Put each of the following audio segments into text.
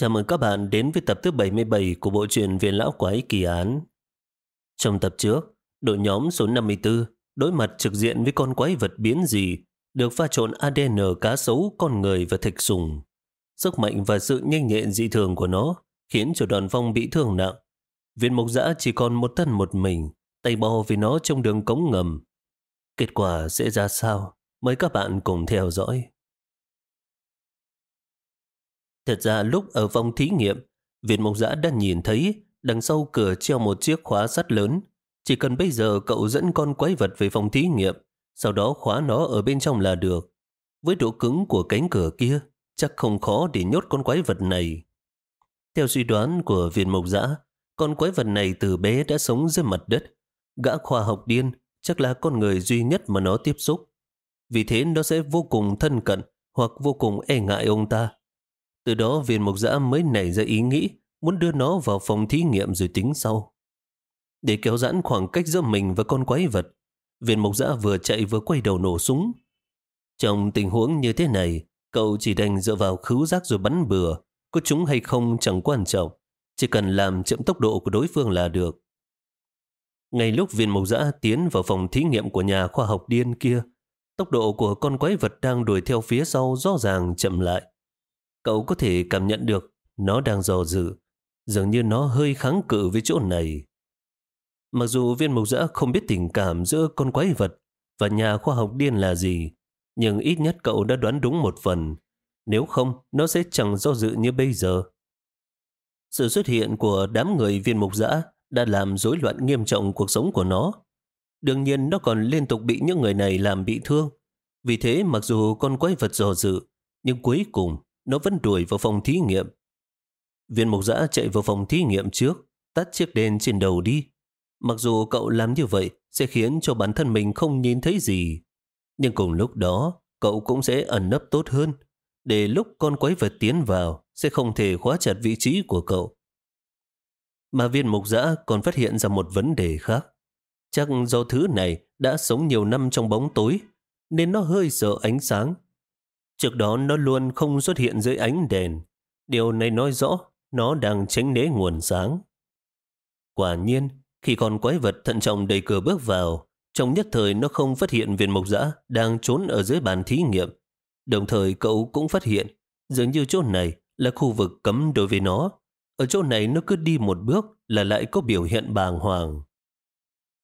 Chào mừng các bạn đến với tập thứ 77 của bộ truyện Viên Lão Quái Kỳ Án. Trong tập trước, đội nhóm số 54 đối mặt trực diện với con quái vật biến dị được pha trộn ADN cá sấu, con người và thạch sùng. Sức mạnh và sự nhanh nhẹn dị thường của nó khiến cho đoàn phong bị thương nặng. Viên mộc giã chỉ còn một thân một mình, tay bò vì nó trong đường cống ngầm. Kết quả sẽ ra sao? Mời các bạn cùng theo dõi. Thật ra lúc ở phòng thí nghiệm, Việt Mộc Giã đã nhìn thấy đằng sau cửa treo một chiếc khóa sắt lớn. Chỉ cần bây giờ cậu dẫn con quái vật về phòng thí nghiệm, sau đó khóa nó ở bên trong là được. Với độ cứng của cánh cửa kia, chắc không khó để nhốt con quái vật này. Theo suy đoán của Việt Mộc Giã, con quái vật này từ bé đã sống dưới mặt đất. Gã khoa học điên chắc là con người duy nhất mà nó tiếp xúc. Vì thế nó sẽ vô cùng thân cận hoặc vô cùng e ngại ông ta. Từ đó viên mục giã mới nảy ra ý nghĩ muốn đưa nó vào phòng thí nghiệm rồi tính sau. Để kéo giãn khoảng cách giữa mình và con quái vật, viên mục giã vừa chạy vừa quay đầu nổ súng. Trong tình huống như thế này, cậu chỉ đành dựa vào khứu giác rồi bắn bừa. Có chúng hay không chẳng quan trọng, chỉ cần làm chậm tốc độ của đối phương là được. Ngay lúc viên mục giã tiến vào phòng thí nghiệm của nhà khoa học điên kia, tốc độ của con quái vật đang đuổi theo phía sau rõ ràng chậm lại. Cậu có thể cảm nhận được nó đang dò dự, dường như nó hơi kháng cự với chỗ này. Mặc dù viên mục giã không biết tình cảm giữa con quái vật và nhà khoa học điên là gì, nhưng ít nhất cậu đã đoán đúng một phần. Nếu không, nó sẽ chẳng do dự như bây giờ. Sự xuất hiện của đám người viên mục giã đã làm rối loạn nghiêm trọng cuộc sống của nó. Đương nhiên nó còn liên tục bị những người này làm bị thương. Vì thế mặc dù con quái vật dò dự, nhưng cuối cùng nó vẫn đuổi vào phòng thí nghiệm. Viên mục giã chạy vào phòng thí nghiệm trước, tắt chiếc đèn trên đầu đi. Mặc dù cậu làm như vậy sẽ khiến cho bản thân mình không nhìn thấy gì, nhưng cùng lúc đó cậu cũng sẽ ẩn nấp tốt hơn, để lúc con quái vật tiến vào sẽ không thể khóa chặt vị trí của cậu. Mà viên mục giã còn phát hiện ra một vấn đề khác. Chắc do thứ này đã sống nhiều năm trong bóng tối, nên nó hơi sợ ánh sáng Trước đó nó luôn không xuất hiện dưới ánh đèn. Điều này nói rõ nó đang tránh né nguồn sáng. Quả nhiên, khi con quái vật thận trọng đẩy cửa bước vào, trong nhất thời nó không phát hiện viên mộc dã đang trốn ở dưới bàn thí nghiệm. Đồng thời cậu cũng phát hiện dường như chỗ này là khu vực cấm đối với nó. Ở chỗ này nó cứ đi một bước là lại có biểu hiện bàng hoàng.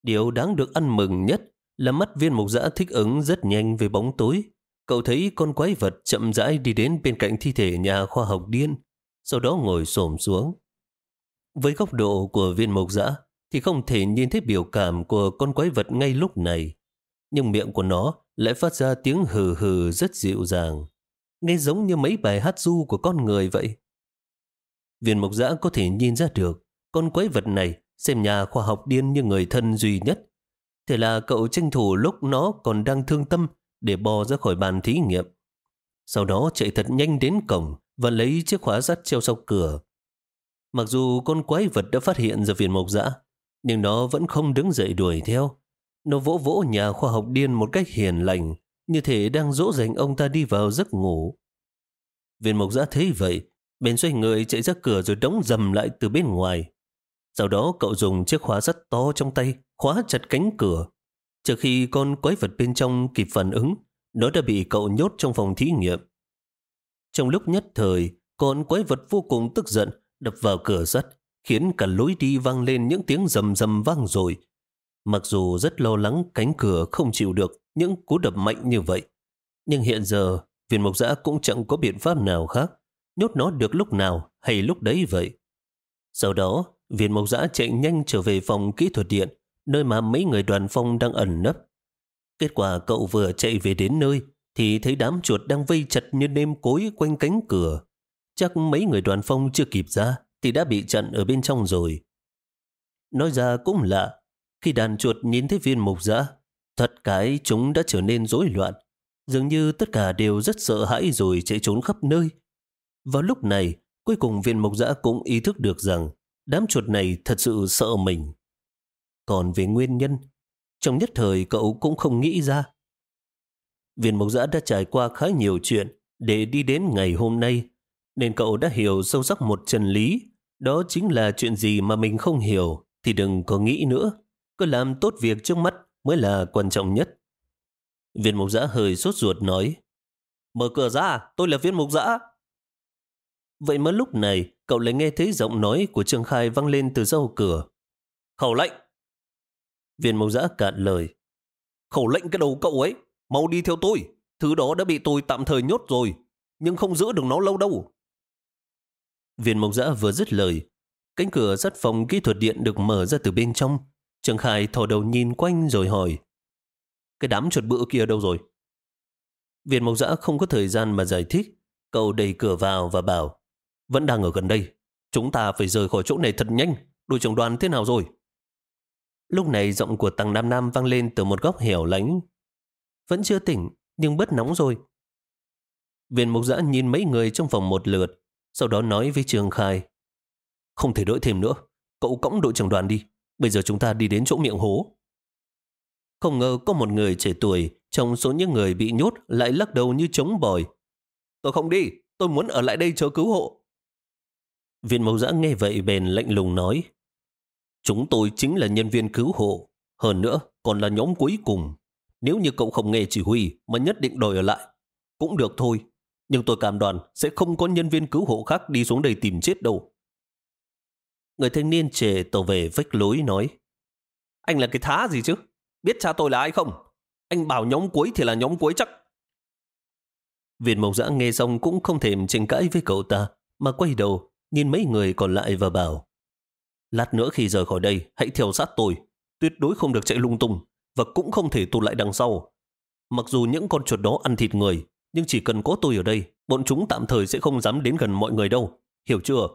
Điều đáng được ăn mừng nhất là mắt viên mộc dã thích ứng rất nhanh về bóng tối. Cậu thấy con quái vật chậm rãi đi đến bên cạnh thi thể nhà khoa học điên, sau đó ngồi xổm xuống. Với góc độ của viên mộc dã thì không thể nhìn thấy biểu cảm của con quái vật ngay lúc này. Nhưng miệng của nó lại phát ra tiếng hừ hừ rất dịu dàng, nghe giống như mấy bài hát du của con người vậy. Viên mộc dã có thể nhìn ra được con quái vật này xem nhà khoa học điên như người thân duy nhất. Thế là cậu tranh thủ lúc nó còn đang thương tâm để bò ra khỏi bàn thí nghiệm. Sau đó chạy thật nhanh đến cổng và lấy chiếc khóa sắt treo sau cửa. Mặc dù con quái vật đã phát hiện ra viên mộc dã, nhưng nó vẫn không đứng dậy đuổi theo. Nó vỗ vỗ nhà khoa học điên một cách hiền lành, như thể đang dỗ dành ông ta đi vào giấc ngủ. Viên mộc dã thấy vậy, bên xoay người chạy ra cửa rồi đóng dầm lại từ bên ngoài. Sau đó cậu dùng chiếc khóa sắt to trong tay, khóa chặt cánh cửa. Trước khi con quái vật bên trong kịp phản ứng, nó đã bị cậu nhốt trong phòng thí nghiệm. Trong lúc nhất thời, con quái vật vô cùng tức giận, đập vào cửa sắt, khiến cả lối đi vang lên những tiếng rầm rầm vang rồi. Mặc dù rất lo lắng cánh cửa không chịu được những cú đập mạnh như vậy, nhưng hiện giờ viên mộc giã cũng chẳng có biện pháp nào khác, nhốt nó được lúc nào hay lúc đấy vậy. Sau đó, viên mộc giã chạy nhanh trở về phòng kỹ thuật điện, nơi mà mấy người đoàn phong đang ẩn nấp. Kết quả cậu vừa chạy về đến nơi thì thấy đám chuột đang vây chặt như nêm cối quanh cánh cửa. Chắc mấy người đoàn phong chưa kịp ra thì đã bị chặn ở bên trong rồi. Nói ra cũng lạ, khi đàn chuột nhìn thấy viên mục giã, thật cái chúng đã trở nên rối loạn. Dường như tất cả đều rất sợ hãi rồi chạy trốn khắp nơi. Vào lúc này, cuối cùng viên mục giã cũng ý thức được rằng đám chuột này thật sự sợ mình. Còn về nguyên nhân, trong nhất thời cậu cũng không nghĩ ra. Viên mộc giã đã trải qua khá nhiều chuyện để đi đến ngày hôm nay. nên cậu đã hiểu sâu sắc một chân lý. Đó chính là chuyện gì mà mình không hiểu thì đừng có nghĩ nữa. Cứ làm tốt việc trước mắt mới là quan trọng nhất. Viên mục giã hơi sốt ruột nói Mở cửa ra, tôi là viên mục giã. Vậy mà lúc này, cậu lại nghe thấy giọng nói của Trương Khai vang lên từ sau cửa. Khẩu lệnh! Viên mâu giã cạn lời. Khẩu lệnh cái đầu cậu ấy, mau đi theo tôi. Thứ đó đã bị tôi tạm thời nhốt rồi, nhưng không giữ được nó lâu đâu. Viên mộc giã vừa dứt lời, cánh cửa sắt phòng kỹ thuật điện được mở ra từ bên trong. Trường Khai thò đầu nhìn quanh rồi hỏi. Cái đám chuột bự kia đâu rồi? Viên mộc giã không có thời gian mà giải thích. Cậu đẩy cửa vào và bảo. Vẫn đang ở gần đây. Chúng ta phải rời khỏi chỗ này thật nhanh. Đội trưởng đoàn thế nào rồi? Lúc này giọng của Tăng Nam Nam vang lên từ một góc hẻo lánh. Vẫn chưa tỉnh, nhưng bớt nóng rồi. Viên mục giã nhìn mấy người trong phòng một lượt, sau đó nói với Trường Khai. Không thể đợi thêm nữa, cậu cõng đội trưởng đoàn đi, bây giờ chúng ta đi đến chỗ miệng hố. Không ngờ có một người trẻ tuổi trong số những người bị nhốt lại lắc đầu như trống bòi. Tôi không đi, tôi muốn ở lại đây chờ cứu hộ. Viên mẫu giã nghe vậy bèn lạnh lùng nói. Chúng tôi chính là nhân viên cứu hộ, hơn nữa còn là nhóm cuối cùng. Nếu như cậu không nghe chỉ huy mà nhất định đòi ở lại, cũng được thôi. Nhưng tôi cảm đoàn sẽ không có nhân viên cứu hộ khác đi xuống đây tìm chết đâu. Người thanh niên trẻ tàu về vách lối nói Anh là cái thá gì chứ? Biết cha tôi là ai không? Anh bảo nhóm cuối thì là nhóm cuối chắc. Viện mộc giã nghe xong cũng không thèm tranh cãi với cậu ta, mà quay đầu, nhìn mấy người còn lại và bảo Lát nữa khi rời khỏi đây, hãy theo sát tôi. Tuyệt đối không được chạy lung tung và cũng không thể tụt lại đằng sau. Mặc dù những con chuột đó ăn thịt người, nhưng chỉ cần có tôi ở đây, bọn chúng tạm thời sẽ không dám đến gần mọi người đâu. Hiểu chưa?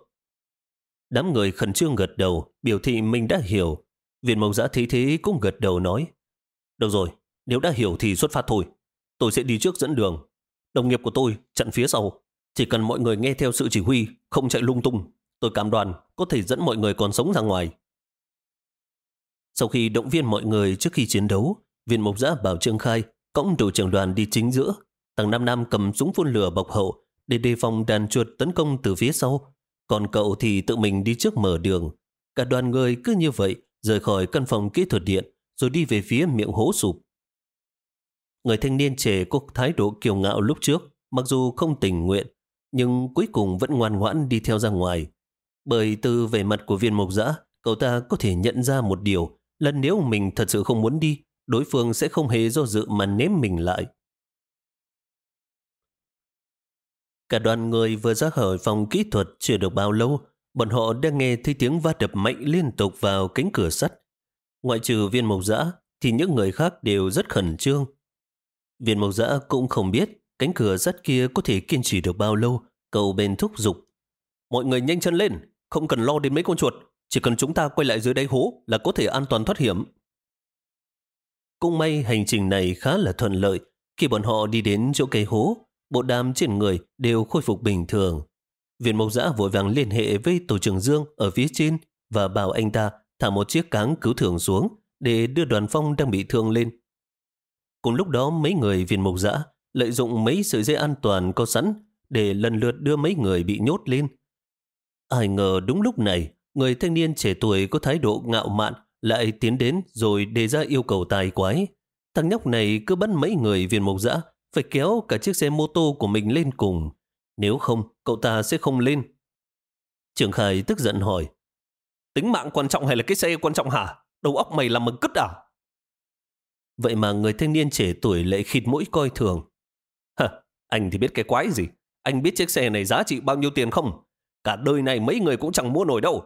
Đám người khẩn trương gật đầu, biểu thị mình đã hiểu. Viện mộc giã thấy thế cũng gật đầu nói. Được rồi, nếu đã hiểu thì xuất phát thôi. Tôi sẽ đi trước dẫn đường. Đồng nghiệp của tôi chặn phía sau. Chỉ cần mọi người nghe theo sự chỉ huy, không chạy lung tung, tôi cam đoan có thể dẫn mọi người còn sống ra ngoài. Sau khi động viên mọi người trước khi chiến đấu, viên mộc giã bảo Trương Khai cõng đội trưởng đoàn đi chính giữa. Tầng Nam Nam cầm súng phun lửa bọc hậu để đề phòng đàn chuột tấn công từ phía sau. Còn cậu thì tự mình đi trước mở đường. Cả đoàn người cứ như vậy rời khỏi căn phòng kỹ thuật điện rồi đi về phía miệng hố sụp. Người thanh niên trẻ có thái độ kiêu ngạo lúc trước, mặc dù không tình nguyện, nhưng cuối cùng vẫn ngoan ngoãn đi theo ra ngoài. Bởi từ vẻ mặt của viên mộc dã, cậu ta có thể nhận ra một điều là nếu mình thật sự không muốn đi, đối phương sẽ không hề do dự mà ném mình lại. Cả đoàn người vừa ra khỏi phòng kỹ thuật chưa được bao lâu, bọn họ đã nghe thấy tiếng va đập mạnh liên tục vào cánh cửa sắt. Ngoại trừ viên mộc dã, thì những người khác đều rất khẩn trương. Viên mộc dã cũng không biết cánh cửa sắt kia có thể kiên trì được bao lâu, cậu bên thúc giục. Mọi người nhanh chân lên, không cần lo đến mấy con chuột, chỉ cần chúng ta quay lại dưới đáy hố là có thể an toàn thoát hiểm. Cũng may hành trình này khá là thuận lợi. Khi bọn họ đi đến chỗ cây hố, bộ đàm trên người đều khôi phục bình thường. Viện Mộc Giã vội vàng liên hệ với Tổ trưởng Dương ở phía trên và bảo anh ta thả một chiếc cáng cứu thưởng xuống để đưa đoàn phong đang bị thương lên. Cùng lúc đó mấy người viên mộc dã lợi dụng mấy sợi dây an toàn có sẵn để lần lượt đưa mấy người bị nhốt lên. Ai ngờ đúng lúc này, người thanh niên trẻ tuổi có thái độ ngạo mạn lại tiến đến rồi đề ra yêu cầu tài quái. Thằng nhóc này cứ bắt mấy người viên mộc dã phải kéo cả chiếc xe mô tô của mình lên cùng. Nếu không, cậu ta sẽ không lên. Trường Khải tức giận hỏi, tính mạng quan trọng hay là cái xe quan trọng hả? Đầu óc mày làm bằng cứt à? Vậy mà người thanh niên trẻ tuổi lại khịt mũi coi thường. Hả, anh thì biết cái quái gì? Anh biết chiếc xe này giá trị bao nhiêu tiền không? Cả đời này mấy người cũng chẳng mua nổi đâu.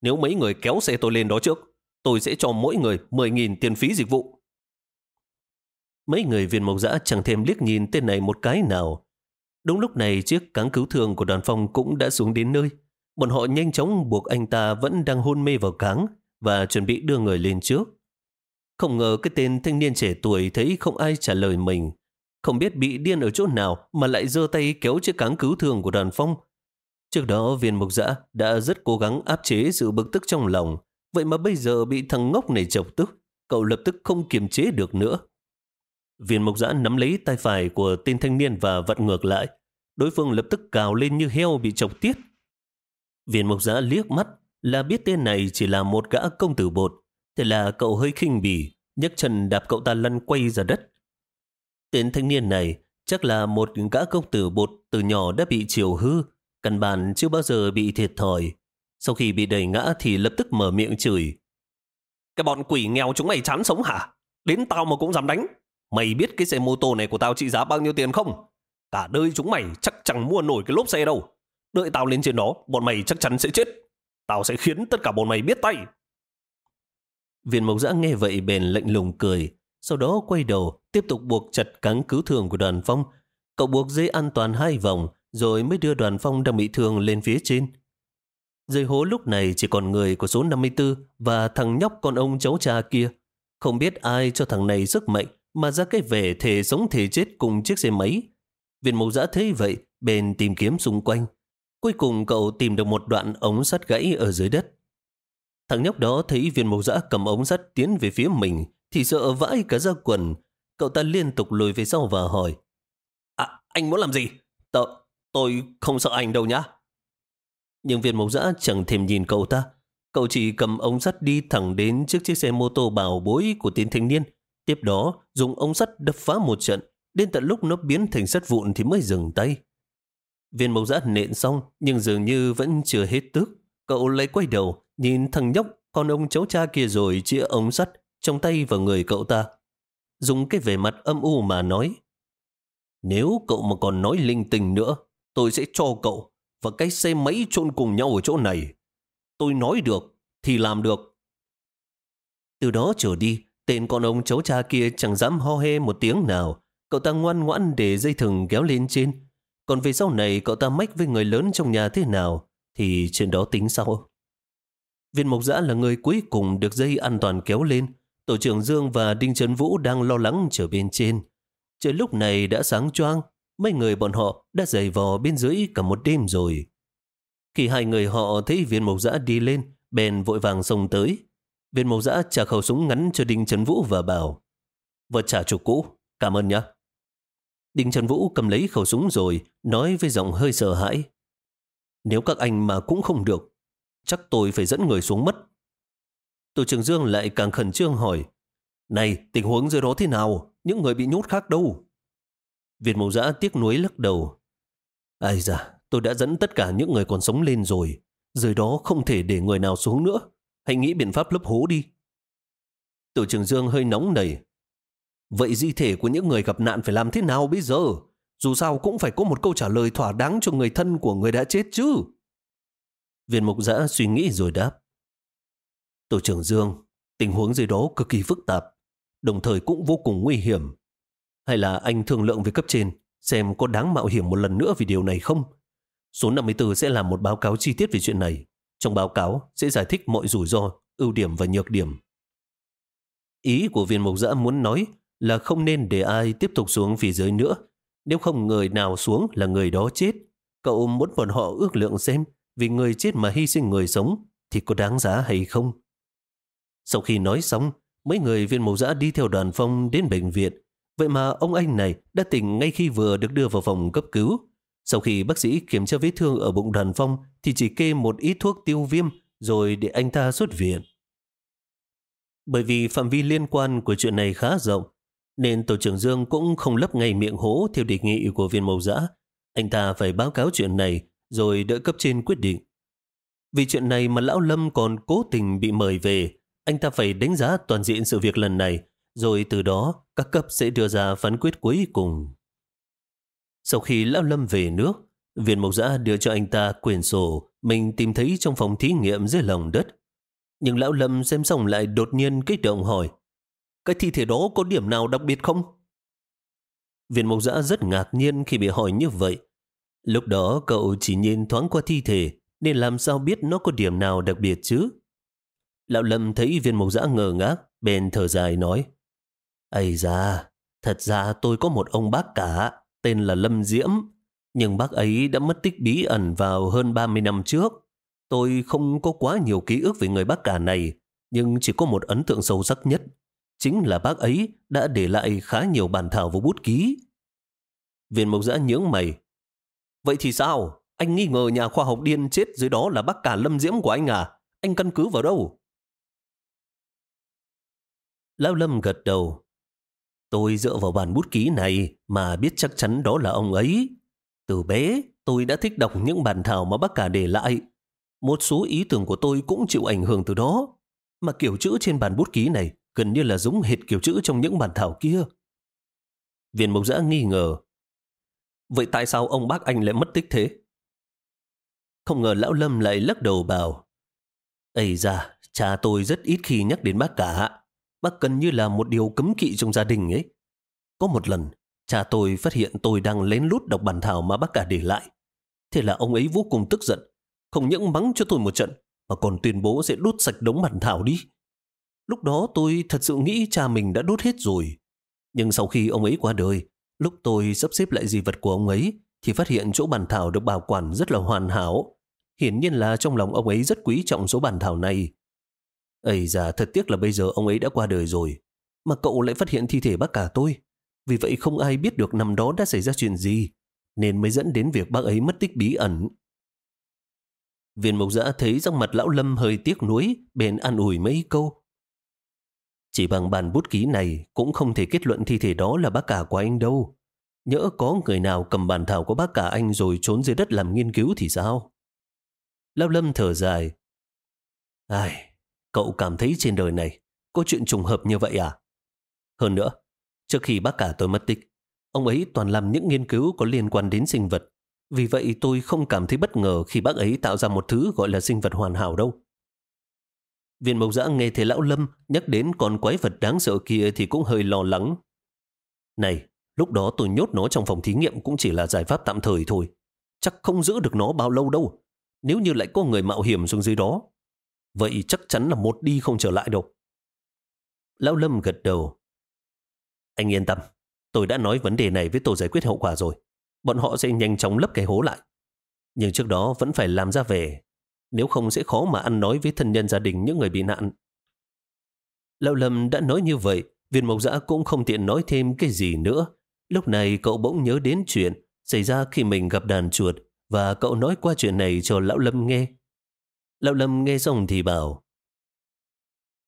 Nếu mấy người kéo xe tôi lên đó trước, tôi sẽ cho mỗi người 10.000 tiền phí dịch vụ. Mấy người viên mộc dã chẳng thêm liếc nhìn tên này một cái nào. Đúng lúc này chiếc cáng cứu thương của đoàn phong cũng đã xuống đến nơi. Bọn họ nhanh chóng buộc anh ta vẫn đang hôn mê vào cáng và chuẩn bị đưa người lên trước. Không ngờ cái tên thanh niên trẻ tuổi thấy không ai trả lời mình. Không biết bị điên ở chỗ nào mà lại giơ tay kéo chiếc cáng cứu thương của đoàn phong. Trước đó viên mục dã đã rất cố gắng áp chế sự bực tức trong lòng. Vậy mà bây giờ bị thằng ngốc này chọc tức, cậu lập tức không kiềm chế được nữa. Viên mục dã nắm lấy tay phải của tên thanh niên và vặn ngược lại. đối phương lập tức cào lên như heo bị chọc tiết. Viên mộc giã liếc mắt là biết tên này chỉ là một gã công tử bột, thế là cậu hơi khinh bỉ, nhấc chân đạp cậu ta lăn quay ra đất. Tên thanh niên này chắc là một gã công tử bột từ nhỏ đã bị chiều hư, căn bản chưa bao giờ bị thiệt thòi. Sau khi bị đẩy ngã thì lập tức mở miệng chửi. Cái bọn quỷ nghèo chúng mày chán sống hả? Đến tao mà cũng dám đánh. Mày biết cái xe mô tô này của tao trị giá bao nhiêu tiền không? Cả đời chúng mày chắc chẳng mua nổi cái lốp xe đâu. Đợi tao lên trên đó, bọn mày chắc chắn sẽ chết. Tao sẽ khiến tất cả bọn mày biết tay. Viên mộc giã nghe vậy bền lạnh lùng cười. Sau đó quay đầu, tiếp tục buộc chặt cáng cứu thương của đoàn phong. Cậu buộc dây an toàn hai vòng, rồi mới đưa đoàn phong đang bị thương lên phía trên. Dây hố lúc này chỉ còn người của số 54 và thằng nhóc con ông cháu cha kia. Không biết ai cho thằng này sức mạnh mà ra cái vẻ thể sống thể chết cùng chiếc xe máy. Viên mộc giã thấy vậy, bền tìm kiếm xung quanh. Cuối cùng cậu tìm được một đoạn ống sắt gãy ở dưới đất. Thằng nhóc đó thấy viên mộc giã cầm ống sắt tiến về phía mình thì sợ vãi cả ra quần. Cậu ta liên tục lùi về sau và hỏi À, anh muốn làm gì? Tao, tôi không sợ anh đâu nhá. Nhưng viên mộc giã chẳng thèm nhìn cậu ta. Cậu chỉ cầm ống sắt đi thẳng đến trước chiếc xe mô tô bảo bối của tên thanh niên. Tiếp đó, dùng ống sắt đập phá một trận, đến tận lúc nó biến thành sắt vụn thì mới dừng tay. Viên mộc giã nện xong, nhưng dường như vẫn chưa hết tức. Cậu lấy quay đầu, nhìn thằng nhóc, con ông cháu cha kia rồi chĩa ống sắt trong tay vào người cậu ta. Dùng cái vẻ mặt âm u mà nói. Nếu cậu mà còn nói linh tinh nữa, tôi sẽ cho cậu và cái xe máy chôn cùng nhau ở chỗ này. Tôi nói được thì làm được. Từ đó trở đi, tên con ông cháu cha kia chẳng dám ho he một tiếng nào. Cậu ta ngoan ngoãn để dây thừng kéo lên trên. Còn về sau này cậu ta mách với người lớn trong nhà thế nào thì chuyện đó tính sau. Viên Mộc Giã là người cuối cùng được dây an toàn kéo lên. Tổ trưởng Dương và Đinh Trấn Vũ đang lo lắng trở bên trên. Trời lúc này đã sáng choang, mấy người bọn họ đã giày vò bên dưới cả một đêm rồi. Khi hai người họ thấy viên mộc giã đi lên, bèn vội vàng xông tới. Viên mộc giã trả khẩu súng ngắn cho Đinh Trấn Vũ và bảo Vợ trả chủ cũ, cảm ơn nhé. Đinh Trần Vũ cầm lấy khẩu súng rồi, nói với giọng hơi sợ hãi. Nếu các anh mà cũng không được, chắc tôi phải dẫn người xuống mất. Tổ trưởng Dương lại càng khẩn trương hỏi, Này, tình huống dưới đó thế nào? Những người bị nhốt khác đâu? Việt Mộc giã tiếc nuối lắc đầu. Ai da, tôi đã dẫn tất cả những người còn sống lên rồi. Dưới đó không thể để người nào xuống nữa. Hãy nghĩ biện pháp lấp hố đi. Tổ trưởng Dương hơi nóng nảy. Vậy di thể của những người gặp nạn phải làm thế nào bây giờ? Dù sao cũng phải có một câu trả lời thỏa đáng cho người thân của người đã chết chứ. Viên mục giã suy nghĩ rồi đáp. Tổ trưởng Dương, tình huống dưới đó cực kỳ phức tạp, đồng thời cũng vô cùng nguy hiểm. Hay là anh thương lượng với cấp trên xem có đáng mạo hiểm một lần nữa vì điều này không? Số 54 sẽ làm một báo cáo chi tiết về chuyện này. Trong báo cáo sẽ giải thích mọi rủi ro, ưu điểm và nhược điểm. Ý của viên mộc dã muốn nói là không nên để ai tiếp tục xuống phía dưới nữa. Nếu không người nào xuống là người đó chết. Cậu muốn bọn họ ước lượng xem vì người chết mà hy sinh người sống thì có đáng giá hay không? Sau khi nói xong, mấy người viên mộc dã đi theo đoàn phong đến bệnh viện. Vậy mà ông anh này đã tỉnh ngay khi vừa được đưa vào phòng cấp cứu. Sau khi bác sĩ kiểm tra vết thương ở bụng đoàn phong thì chỉ kê một ít thuốc tiêu viêm rồi để anh ta xuất viện. Bởi vì phạm vi liên quan của chuyện này khá rộng, nên Tổ trưởng Dương cũng không lấp ngay miệng hố theo đề nghị của viên mẫu giã. Anh ta phải báo cáo chuyện này rồi đợi cấp trên quyết định. Vì chuyện này mà Lão Lâm còn cố tình bị mời về, anh ta phải đánh giá toàn diện sự việc lần này, rồi từ đó các cấp sẽ đưa ra phán quyết cuối cùng. Sau khi Lão Lâm về nước, Viện Mộc Giã đưa cho anh ta quyển sổ mình tìm thấy trong phòng thí nghiệm dưới lòng đất. Nhưng Lão Lâm xem xong lại đột nhiên kích động hỏi Cái thi thể đó có điểm nào đặc biệt không? Viện Mộc Giã rất ngạc nhiên khi bị hỏi như vậy. Lúc đó cậu chỉ nhìn thoáng qua thi thể nên làm sao biết nó có điểm nào đặc biệt chứ? Lão Lâm thấy viên mộc giã ngờ ngác, bèn thở dài nói. Ây da, thật ra tôi có một ông bác cả, tên là Lâm Diễm, nhưng bác ấy đã mất tích bí ẩn vào hơn 30 năm trước. Tôi không có quá nhiều ký ức về người bác cả này, nhưng chỉ có một ấn tượng sâu sắc nhất. Chính là bác ấy đã để lại khá nhiều bản thảo và bút ký. Viên mộc giã nhướng mày. Vậy thì sao? Anh nghi ngờ nhà khoa học điên chết dưới đó là bác cả lâm diễm của anh à? Anh căn cứ vào đâu? Lão Lâm gật đầu. Tôi dựa vào bản bút ký này mà biết chắc chắn đó là ông ấy. Từ bé, tôi đã thích đọc những bản thảo mà bác cả để lại. Một số ý tưởng của tôi cũng chịu ảnh hưởng từ đó. Mà kiểu chữ trên bản bút ký này gần như là giống hệt kiểu chữ trong những bản thảo kia. Viên mộc giã nghi ngờ. Vậy tại sao ông bác anh lại mất tích thế? Không ngờ lão Lâm lại lắc đầu bảo. Ây ra, cha tôi rất ít khi nhắc đến bác cả. Bác cần như là một điều cấm kỵ trong gia đình ấy. Có một lần, cha tôi phát hiện tôi đang lén lút đọc bản thảo mà bác cả để lại. Thế là ông ấy vô cùng tức giận, không những mắng cho tôi một trận, mà còn tuyên bố sẽ đốt sạch đống bản thảo đi. Lúc đó tôi thật sự nghĩ cha mình đã đốt hết rồi. Nhưng sau khi ông ấy qua đời, lúc tôi sắp xếp lại di vật của ông ấy, thì phát hiện chỗ bản thảo được bảo quản rất là hoàn hảo. Hiển nhiên là trong lòng ông ấy rất quý trọng số bản thảo này. Ây da, thật tiếc là bây giờ ông ấy đã qua đời rồi. Mà cậu lại phát hiện thi thể bác cả tôi. Vì vậy không ai biết được năm đó đã xảy ra chuyện gì, nên mới dẫn đến việc bác ấy mất tích bí ẩn. Viên mộc giã thấy rằng mặt lão Lâm hơi tiếc nuối, bèn an ủi mấy câu. Chỉ bằng bàn bút ký này cũng không thể kết luận thi thể đó là bác cả của anh đâu. Nhỡ có người nào cầm bản thảo của bác cả anh rồi trốn dưới đất làm nghiên cứu thì sao? Lão Lâm thở dài. Ai, cậu cảm thấy trên đời này có chuyện trùng hợp như vậy à? Hơn nữa, trước khi bác cả tôi mất tích, ông ấy toàn làm những nghiên cứu có liên quan đến sinh vật. Vì vậy tôi không cảm thấy bất ngờ khi bác ấy tạo ra một thứ gọi là sinh vật hoàn hảo đâu. Viên mộc giã nghe thấy lão Lâm nhắc đến con quái vật đáng sợ kia thì cũng hơi lo lắng. Này, lúc đó tôi nhốt nó trong phòng thí nghiệm cũng chỉ là giải pháp tạm thời thôi. Chắc không giữ được nó bao lâu đâu. Nếu như lại có người mạo hiểm xuống dưới đó, vậy chắc chắn là một đi không trở lại đâu. Lão Lâm gật đầu. Anh yên tâm, tôi đã nói vấn đề này với tổ giải quyết hậu quả rồi. Bọn họ sẽ nhanh chóng lấp cái hố lại. Nhưng trước đó vẫn phải làm ra về nếu không sẽ khó mà ăn nói với thân nhân gia đình những người bị nạn. Lão Lâm đã nói như vậy, viên mộc giã cũng không tiện nói thêm cái gì nữa. Lúc này cậu bỗng nhớ đến chuyện xảy ra khi mình gặp đàn chuột và cậu nói qua chuyện này cho Lão Lâm nghe. Lão Lâm nghe xong thì bảo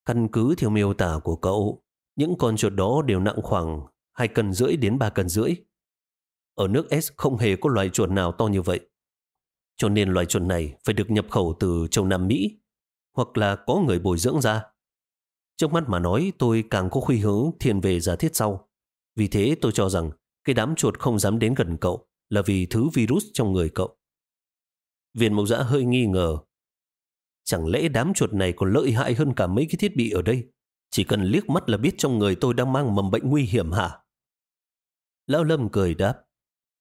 Căn cứ theo miêu tả của cậu, những con chuột đó đều nặng khoảng 2 cân rưỡi đến 3 cân rưỡi. Ở nước S không hề có loài chuột nào to như vậy. Cho nên loài chuột này phải được nhập khẩu từ châu Nam Mỹ hoặc là có người bồi dưỡng ra. Trước mắt mà nói tôi càng có khuynh hướng thiên về giả thiết sau. Vì thế tôi cho rằng cái đám chuột không dám đến gần cậu là vì thứ virus trong người cậu. Viên mộc giã hơi nghi ngờ. Chẳng lẽ đám chuột này còn lợi hại hơn cả mấy cái thiết bị ở đây? Chỉ cần liếc mắt là biết trong người tôi đang mang mầm bệnh nguy hiểm hả? Lão Lâm cười đáp.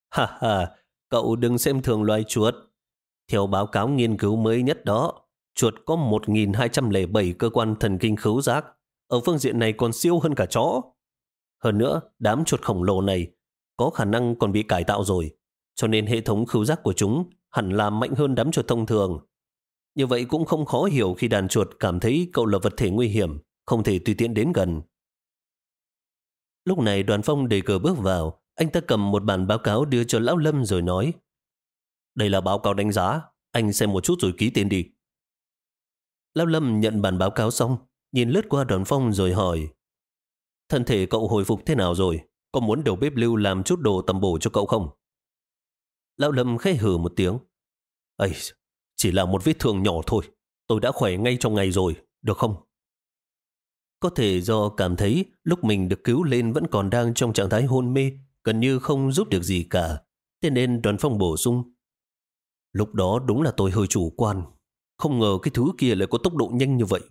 Ha ha, cậu đừng xem thường loài chuột. Theo báo cáo nghiên cứu mới nhất đó, chuột có 1.207 cơ quan thần kinh khứu giác. Ở phương diện này còn siêu hơn cả chó. Hơn nữa, đám chuột khổng lồ này có khả năng còn bị cải tạo rồi, cho nên hệ thống khứu giác của chúng hẳn là mạnh hơn đám chuột thông thường. Như vậy cũng không khó hiểu khi đàn chuột cảm thấy cậu là vật thể nguy hiểm, không thể tùy tiện đến gần. Lúc này đoàn phong đề cờ bước vào, anh ta cầm một bản báo cáo đưa cho Lão Lâm rồi nói đây là báo cáo đánh giá, anh xem một chút rồi ký tên đi. Lão Lâm nhận bản báo cáo xong, nhìn lướt qua đoàn phong rồi hỏi. Thân thể cậu hồi phục thế nào rồi? Có muốn đầu bếp lưu làm chút đồ tầm bổ cho cậu không? Lão Lâm khẽ hử một tiếng. Ây, chỉ là một vết thương nhỏ thôi. Tôi đã khỏe ngay trong ngày rồi, được không? Có thể do cảm thấy lúc mình được cứu lên vẫn còn đang trong trạng thái hôn mê, gần như không giúp được gì cả. Thế nên đoàn phong bổ sung. Lúc đó đúng là tôi hơi chủ quan. Không ngờ cái thứ kia lại có tốc độ nhanh như vậy.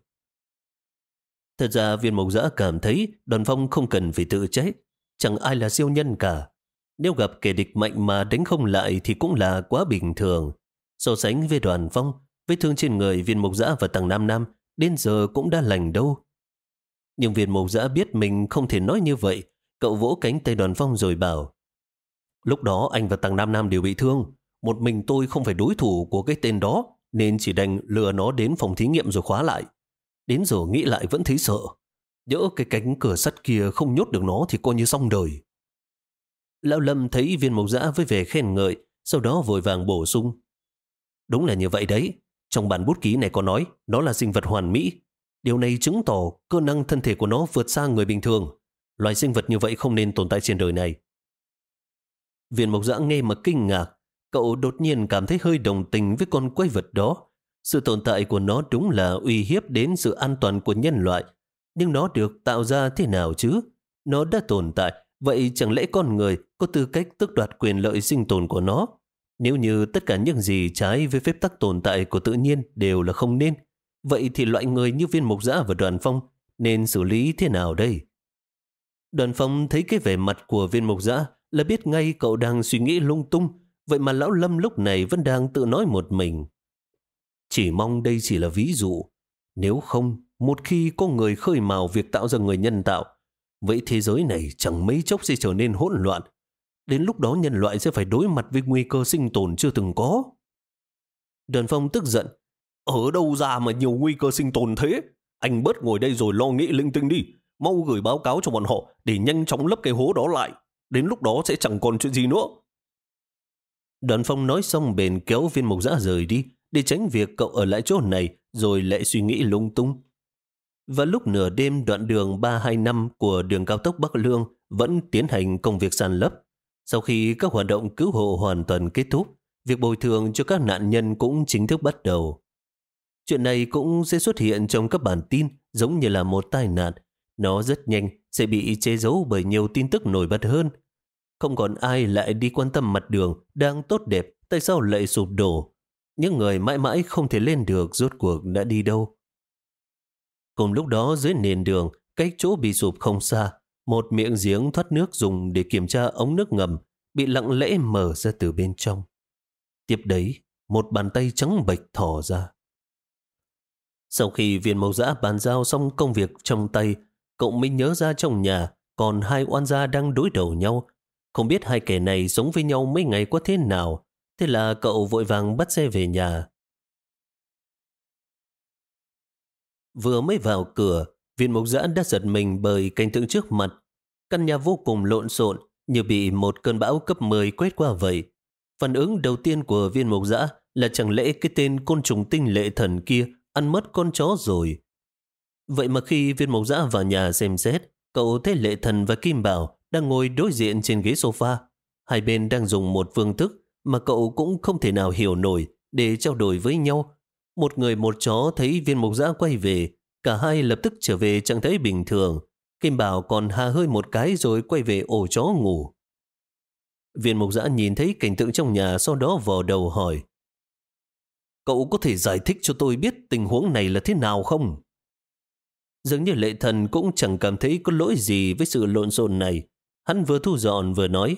Thật ra viên mộc giã cảm thấy đoàn phong không cần phải tự trách. Chẳng ai là siêu nhân cả. Nếu gặp kẻ địch mạnh mà đánh không lại thì cũng là quá bình thường. So sánh với đoàn phong, vết thương trên người viên mộc giã và tầng Nam Nam đến giờ cũng đã lành đâu. Nhưng viên mộc giã biết mình không thể nói như vậy. Cậu vỗ cánh tay đoàn phong rồi bảo Lúc đó anh và tầng Nam Nam đều bị thương. Một mình tôi không phải đối thủ của cái tên đó, nên chỉ đành lừa nó đến phòng thí nghiệm rồi khóa lại. Đến giờ nghĩ lại vẫn thấy sợ. Nhỡ cái cánh cửa sắt kia không nhốt được nó thì coi như xong đời. Lão Lâm thấy viên mộc dã với vẻ khen ngợi, sau đó vội vàng bổ sung. Đúng là như vậy đấy. Trong bản bút ký này có nói nó là sinh vật hoàn mỹ. Điều này chứng tỏ cơ năng thân thể của nó vượt xa người bình thường. Loài sinh vật như vậy không nên tồn tại trên đời này. Viên mộc dã nghe mà kinh ngạc. Cậu đột nhiên cảm thấy hơi đồng tình với con quái vật đó. Sự tồn tại của nó đúng là uy hiếp đến sự an toàn của nhân loại. Nhưng nó được tạo ra thế nào chứ? Nó đã tồn tại, vậy chẳng lẽ con người có tư cách tước đoạt quyền lợi sinh tồn của nó? Nếu như tất cả những gì trái với phép tắc tồn tại của tự nhiên đều là không nên, vậy thì loại người như viên mục giã và đoàn phong nên xử lý thế nào đây? Đoàn phong thấy cái vẻ mặt của viên mục giã là biết ngay cậu đang suy nghĩ lung tung, vậy mà lão Lâm lúc này vẫn đang tự nói một mình. Chỉ mong đây chỉ là ví dụ. Nếu không, một khi có người khơi mào việc tạo ra người nhân tạo, vậy thế giới này chẳng mấy chốc sẽ trở nên hỗn loạn. Đến lúc đó nhân loại sẽ phải đối mặt với nguy cơ sinh tồn chưa từng có. Đoàn phong tức giận. Ở đâu ra mà nhiều nguy cơ sinh tồn thế? Anh bớt ngồi đây rồi lo nghĩ linh tinh đi. Mau gửi báo cáo cho bọn họ để nhanh chóng lấp cái hố đó lại. Đến lúc đó sẽ chẳng còn chuyện gì nữa. Đoàn phong nói xong bền kéo viên mục giã rời đi để tránh việc cậu ở lại chỗ này rồi lại suy nghĩ lung tung. Và lúc nửa đêm đoạn đường 325 của đường cao tốc Bắc Lương vẫn tiến hành công việc sàn lấp. Sau khi các hoạt động cứu hộ hoàn toàn kết thúc, việc bồi thường cho các nạn nhân cũng chính thức bắt đầu. Chuyện này cũng sẽ xuất hiện trong các bản tin giống như là một tai nạn. Nó rất nhanh sẽ bị che giấu bởi nhiều tin tức nổi bật hơn. Không còn ai lại đi quan tâm mặt đường đang tốt đẹp, tại sao lại sụp đổ. Những người mãi mãi không thể lên được rốt cuộc đã đi đâu. Cùng lúc đó dưới nền đường, cách chỗ bị sụp không xa, một miệng giếng thoát nước dùng để kiểm tra ống nước ngầm bị lặng lẽ mở ra từ bên trong. Tiếp đấy, một bàn tay trắng bệch thỏ ra. Sau khi viên mẫu giã bàn giao xong công việc trong tay, cậu mới nhớ ra trong nhà còn hai oan gia đang đối đầu nhau. Không biết hai kẻ này sống với nhau mấy ngày có thế nào. Thế là cậu vội vàng bắt xe về nhà. Vừa mới vào cửa, viên mục giã đã giật mình bởi cảnh tượng trước mặt. Căn nhà vô cùng lộn xộn, như bị một cơn bão cấp 10 quét qua vậy. Phản ứng đầu tiên của viên mục giã là chẳng lẽ cái tên côn trùng tinh lệ thần kia ăn mất con chó rồi. Vậy mà khi viên mục giã vào nhà xem xét, cậu thấy lệ thần và Kim Bảo đang ngồi đối diện trên ghế sofa. Hai bên đang dùng một phương thức mà cậu cũng không thể nào hiểu nổi để trao đổi với nhau một người một chó thấy viên mục giã quay về, cả hai lập tức trở về trạng thái bình thường. Kim Bảo còn hà hơi một cái rồi quay về ổ chó ngủ. Viên mục giã nhìn thấy cảnh tượng trong nhà, sau đó vò đầu hỏi. Cậu có thể giải thích cho tôi biết tình huống này là thế nào không? Dường như lệ thần cũng chẳng cảm thấy có lỗi gì với sự lộn xộn này. Hắn vừa thu dọn vừa nói.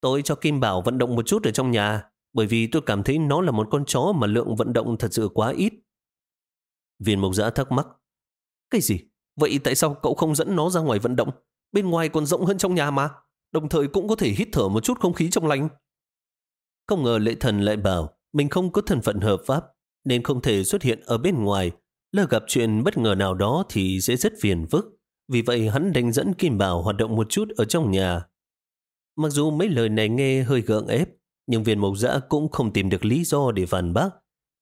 Tôi cho Kim Bảo vận động một chút ở trong nhà, bởi vì tôi cảm thấy nó là một con chó mà lượng vận động thật sự quá ít. Viên mộc giã thắc mắc. Cái gì? Vậy tại sao cậu không dẫn nó ra ngoài vận động? Bên ngoài còn rộng hơn trong nhà mà. Đồng thời cũng có thể hít thở một chút không khí trong lành. Không ngờ lệ thần lại bảo mình không có thân phận hợp pháp nên không thể xuất hiện ở bên ngoài. Lỡ gặp chuyện bất ngờ nào đó thì sẽ rất phiền phức. Vì vậy hắn đánh dẫn Kim Bảo hoạt động một chút ở trong nhà. Mặc dù mấy lời này nghe hơi gượng ép, nhưng viên mộc dã cũng không tìm được lý do để phản bác.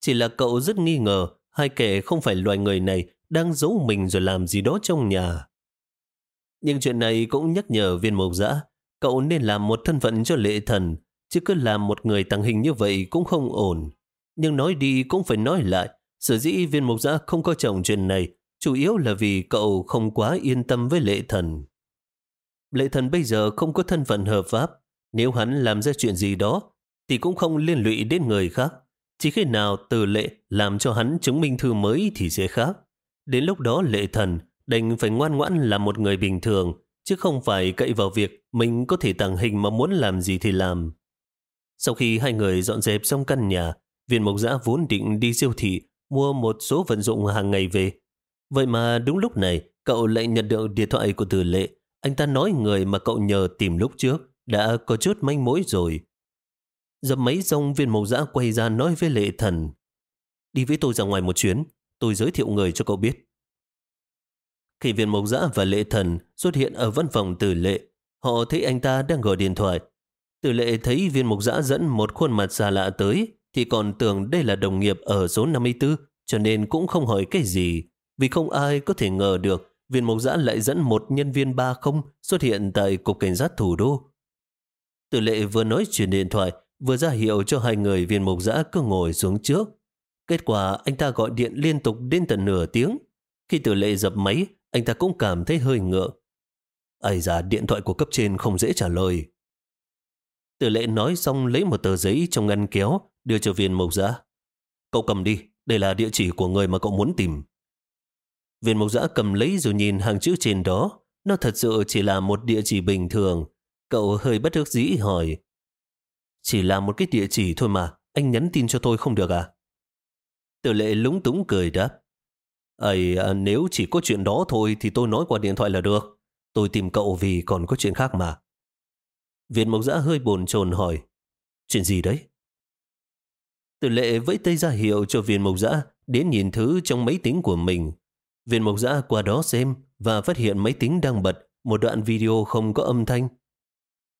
Chỉ là cậu rất nghi ngờ hai kẻ không phải loài người này đang giấu mình rồi làm gì đó trong nhà. Nhưng chuyện này cũng nhắc nhở viên mộc dã cậu nên làm một thân phận cho lệ thần, chứ cứ làm một người tàng hình như vậy cũng không ổn. Nhưng nói đi cũng phải nói lại, sở dĩ viên mộc dã không có chồng chuyện này, chủ yếu là vì cậu không quá yên tâm với lệ thần. Lệ thần bây giờ không có thân phận hợp pháp, nếu hắn làm ra chuyện gì đó, thì cũng không liên lụy đến người khác. Chỉ khi nào từ lệ làm cho hắn chứng minh thư mới thì sẽ khác. Đến lúc đó lệ thần đành phải ngoan ngoãn là một người bình thường, chứ không phải cậy vào việc mình có thể tàng hình mà muốn làm gì thì làm. Sau khi hai người dọn dẹp xong căn nhà, viên mộc giã vốn định đi siêu thị mua một số vận dụng hàng ngày về. Vậy mà đúng lúc này, cậu lại nhận được điện thoại của từ lệ. Anh ta nói người mà cậu nhờ tìm lúc trước đã có chút manh mối rồi dập mấy xong viên mộc dã quay ra nói với lệ thần. Đi với tôi ra ngoài một chuyến, tôi giới thiệu người cho cậu biết. Khi viên mộc dã và lệ thần xuất hiện ở văn phòng từ lệ, họ thấy anh ta đang gọi điện thoại. Tử lệ thấy viên mộc dã dẫn một khuôn mặt xa lạ tới, thì còn tưởng đây là đồng nghiệp ở số 54, cho nên cũng không hỏi cái gì. Vì không ai có thể ngờ được viên mộc dã lại dẫn một nhân viên ba không xuất hiện tại Cục Cảnh sát Thủ đô. Tử lệ vừa nói chuyện điện thoại, vừa ra hiệu cho hai người viên mục giã cứ ngồi xuống trước. Kết quả anh ta gọi điện liên tục đến tận nửa tiếng. Khi tử lệ dập máy, anh ta cũng cảm thấy hơi ngượng. Ây da, điện thoại của cấp trên không dễ trả lời. Tử lệ nói xong lấy một tờ giấy trong ngăn kéo, đưa cho viên mộc giã. Cậu cầm đi, đây là địa chỉ của người mà cậu muốn tìm. Viên mộc giã cầm lấy rồi nhìn hàng chữ trên đó. Nó thật sự chỉ là một địa chỉ bình thường. Cậu hơi bất đắc dĩ hỏi. Chỉ là một cái địa chỉ thôi mà, anh nhắn tin cho tôi không được à? Tử lệ lúng túng cười đáp. Ây, à, nếu chỉ có chuyện đó thôi thì tôi nói qua điện thoại là được. Tôi tìm cậu vì còn có chuyện khác mà. Viện Mộc Giã hơi bồn chồn hỏi. Chuyện gì đấy? Tử lệ vẫy tay ra hiệu cho viên mộc giã đến nhìn thứ trong máy tính của mình. Viên mộc giã qua đó xem và phát hiện máy tính đang bật một đoạn video không có âm thanh.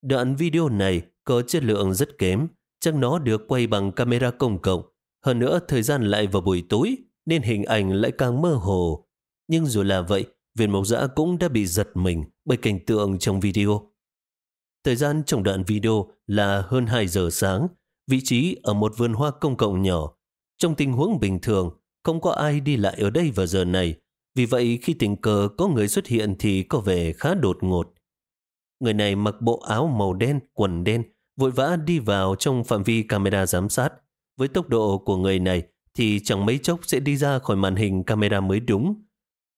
Đoạn video này có chất lượng rất kém, chắc nó được quay bằng camera công cộng. Hơn nữa thời gian lại vào buổi tối nên hình ảnh lại càng mơ hồ. Nhưng dù là vậy, viên mộc dã cũng đã bị giật mình bởi cảnh tượng trong video. Thời gian trong đoạn video là hơn 2 giờ sáng, vị trí ở một vườn hoa công cộng nhỏ. Trong tình huống bình thường, không có ai đi lại ở đây vào giờ này. Vì vậy khi tình cờ có người xuất hiện thì có vẻ khá đột ngột. Người này mặc bộ áo màu đen, quần đen, vội vã đi vào trong phạm vi camera giám sát. Với tốc độ của người này thì chẳng mấy chốc sẽ đi ra khỏi màn hình camera mới đúng.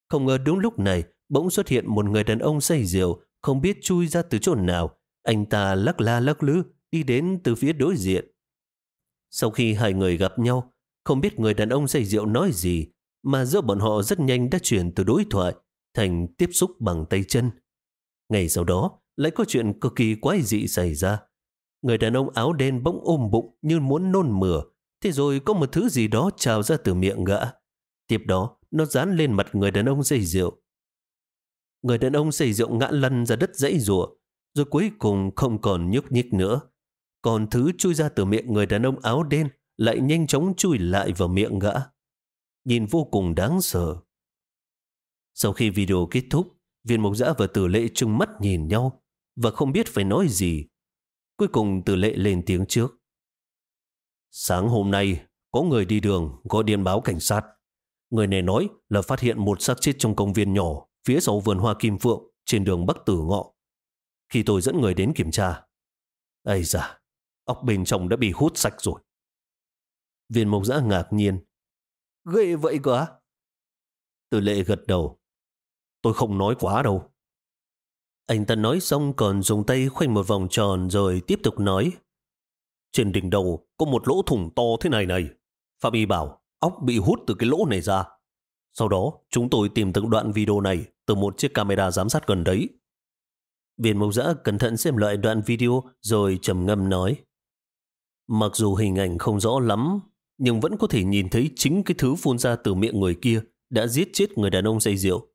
Không ngờ đúng lúc này, bỗng xuất hiện một người đàn ông say rượu, không biết chui ra từ chỗ nào. Anh ta lắc la lắc lư, đi đến từ phía đối diện. Sau khi hai người gặp nhau, không biết người đàn ông say rượu nói gì, mà giữa bọn họ rất nhanh đã chuyển từ đối thoại thành tiếp xúc bằng tay chân. Ngày sau đó, lại có chuyện cực kỳ quái dị xảy ra. Người đàn ông áo đen bỗng ôm bụng như muốn nôn mửa, thế rồi có một thứ gì đó trào ra từ miệng gã. Tiếp đó, nó dán lên mặt người đàn ông dây rượu. Người đàn ông dây rượu ngã lăn ra đất dãy rủa rồi cuối cùng không còn nhúc nhích nữa. Còn thứ chui ra từ miệng người đàn ông áo đen lại nhanh chóng chui lại vào miệng gã. Nhìn vô cùng đáng sợ. Sau khi video kết thúc, viên mục giã và tử lệ chung mắt nhìn nhau và không biết phải nói gì. Cuối cùng tử lệ lên tiếng trước. Sáng hôm nay, có người đi đường gọi điện báo cảnh sát. Người này nói là phát hiện một xác chết trong công viên nhỏ phía sau vườn hoa kim phượng trên đường Bắc Tử Ngọ. Khi tôi dẫn người đến kiểm tra, Ây da, ốc bên trong đã bị hút sạch rồi. Viên mộc giã ngạc nhiên. Ghê vậy cơ? Từ lệ gật đầu. Tôi không nói quá đâu. Anh ta nói xong còn dùng tay khoanh một vòng tròn rồi tiếp tục nói. Trên đỉnh đầu có một lỗ thủng to thế này này. Phạm Y bảo ốc bị hút từ cái lỗ này ra. Sau đó chúng tôi tìm từng đoạn video này từ một chiếc camera giám sát gần đấy. Viên mộc giã cẩn thận xem lại đoạn video rồi trầm ngâm nói. Mặc dù hình ảnh không rõ lắm, nhưng vẫn có thể nhìn thấy chính cái thứ phun ra từ miệng người kia đã giết chết người đàn ông say rượu.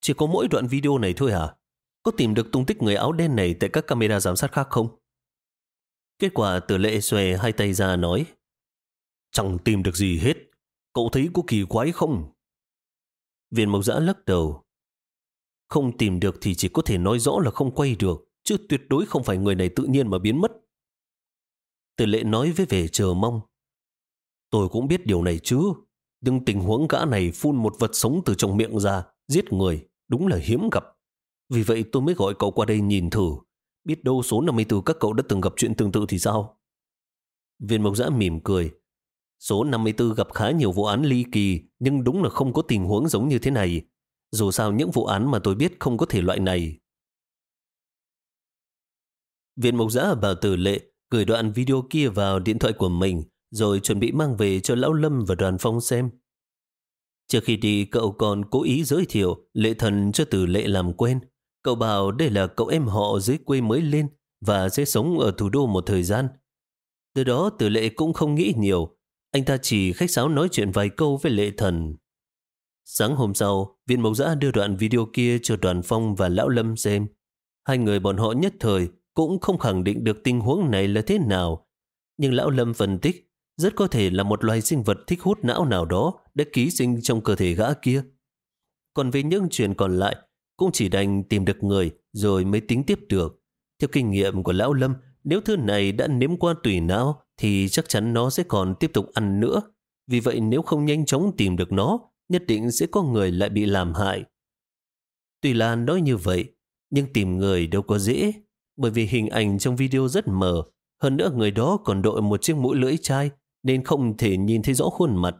Chỉ có mỗi đoạn video này thôi hả? Có tìm được tung tích người áo đen này tại các camera giám sát khác không? Kết quả tử lệ xòe hai tay ra nói Chẳng tìm được gì hết. Cậu thấy có kỳ quái không? Viên mộc giã lắc đầu. Không tìm được thì chỉ có thể nói rõ là không quay được, chứ tuyệt đối không phải người này tự nhiên mà biến mất. Tử lệ nói với vẻ chờ mong. Tôi cũng biết điều này chứ, nhưng tình huống gã này phun một vật sống từ trong miệng ra, giết người, đúng là hiếm gặp. Vì vậy tôi mới gọi cậu qua đây nhìn thử, biết đâu số 54 các cậu đã từng gặp chuyện tương tự thì sao? Viên mộc giã mỉm cười. Số 54 gặp khá nhiều vụ án ly kỳ, nhưng đúng là không có tình huống giống như thế này. Dù sao những vụ án mà tôi biết không có thể loại này. Viện Mộc Giã bảo tử lệ gửi đoạn video kia vào điện thoại của mình rồi chuẩn bị mang về cho Lão Lâm và đoàn phong xem. Trước khi đi, cậu còn cố ý giới thiệu lệ thần cho tử lệ làm quen. Cậu bảo đây là cậu em họ dưới quê mới lên và sẽ sống ở thủ đô một thời gian. Từ đó tử lệ cũng không nghĩ nhiều. Anh ta chỉ khách sáo nói chuyện vài câu với lệ thần. Sáng hôm sau, viên mộc giã đưa đoạn video kia cho đoàn phong và lão lâm xem. Hai người bọn họ nhất thời cũng không khẳng định được tình huống này là thế nào. Nhưng Lão Lâm phân tích, rất có thể là một loài sinh vật thích hút não nào đó đã ký sinh trong cơ thể gã kia. Còn về những chuyện còn lại, cũng chỉ đành tìm được người rồi mới tính tiếp được. Theo kinh nghiệm của Lão Lâm, nếu thứ này đã nếm qua tùy não thì chắc chắn nó sẽ còn tiếp tục ăn nữa. Vì vậy nếu không nhanh chóng tìm được nó, nhất định sẽ có người lại bị làm hại. Tuy là nói như vậy, nhưng tìm người đâu có dễ, bởi vì hình ảnh trong video rất mờ. Hơn nữa người đó còn đội một chiếc mũi lưỡi chai, nên không thể nhìn thấy rõ khuôn mặt.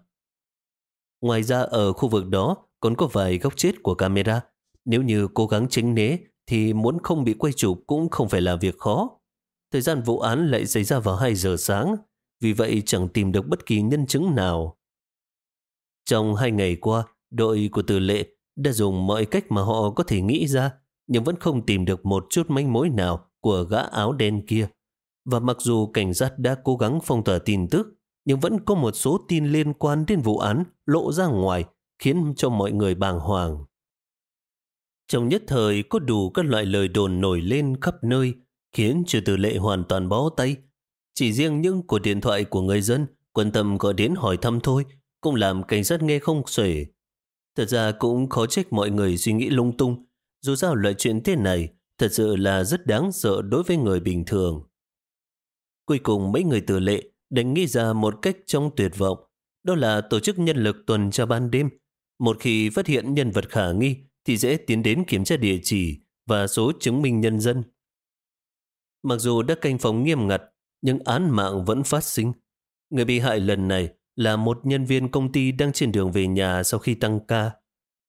Ngoài ra ở khu vực đó còn có vài góc chết của camera. Nếu như cố gắng tránh né, thì muốn không bị quay chụp cũng không phải là việc khó. Thời gian vụ án lại xảy ra vào 2 giờ sáng, vì vậy chẳng tìm được bất kỳ nhân chứng nào. Trong hai ngày qua, đội của Từ lệ đã dùng mọi cách mà họ có thể nghĩ ra, nhưng vẫn không tìm được một chút manh mối nào của gã áo đen kia. Và mặc dù cảnh sát đã cố gắng phong tỏa tin tức, nhưng vẫn có một số tin liên quan đến vụ án lộ ra ngoài, khiến cho mọi người bàng hoàng. Trong nhất thời có đủ các loại lời đồn nổi lên khắp nơi, khiến trừ tử lệ hoàn toàn bó tay. Chỉ riêng những cuộc điện thoại của người dân quan tâm gọi đến hỏi thăm thôi, cũng làm cảnh sát nghe không xuể. Thật ra cũng khó trách mọi người suy nghĩ lung tung. Dù sao loại chuyện thế này thật sự là rất đáng sợ đối với người bình thường. Cuối cùng mấy người tử lệ đánh nghĩ ra một cách trong tuyệt vọng. Đó là tổ chức nhân lực tuần tra ban đêm. Một khi phát hiện nhân vật khả nghi thì dễ tiến đến kiểm tra địa chỉ và số chứng minh nhân dân. Mặc dù đã canh phòng nghiêm ngặt, nhưng án mạng vẫn phát sinh. Người bị hại lần này là một nhân viên công ty đang trên đường về nhà sau khi tăng ca.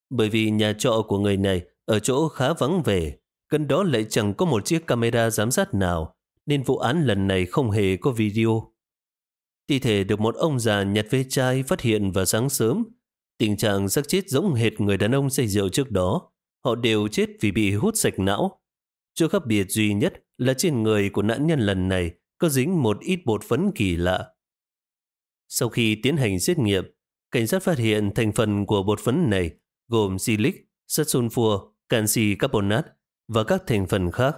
Bởi vì nhà trọ của người này ở chỗ khá vắng vẻ, gần đó lại chẳng có một chiếc camera giám sát nào, nên vụ án lần này không hề có video. Thi thể được một ông già nhặt về chai phát hiện vào sáng sớm. Tình trạng xác chết giống hệt người đàn ông say rượu trước đó. Họ đều chết vì bị hút sạch não. Chỗ khác biệt duy nhất là trên người của nạn nhân lần này có dính một ít bột phấn kỳ lạ. Sau khi tiến hành xét nghiệm, cảnh sát phát hiện thành phần của bột phấn này gồm silic, sắt sunfua, canxi carbonate và các thành phần khác,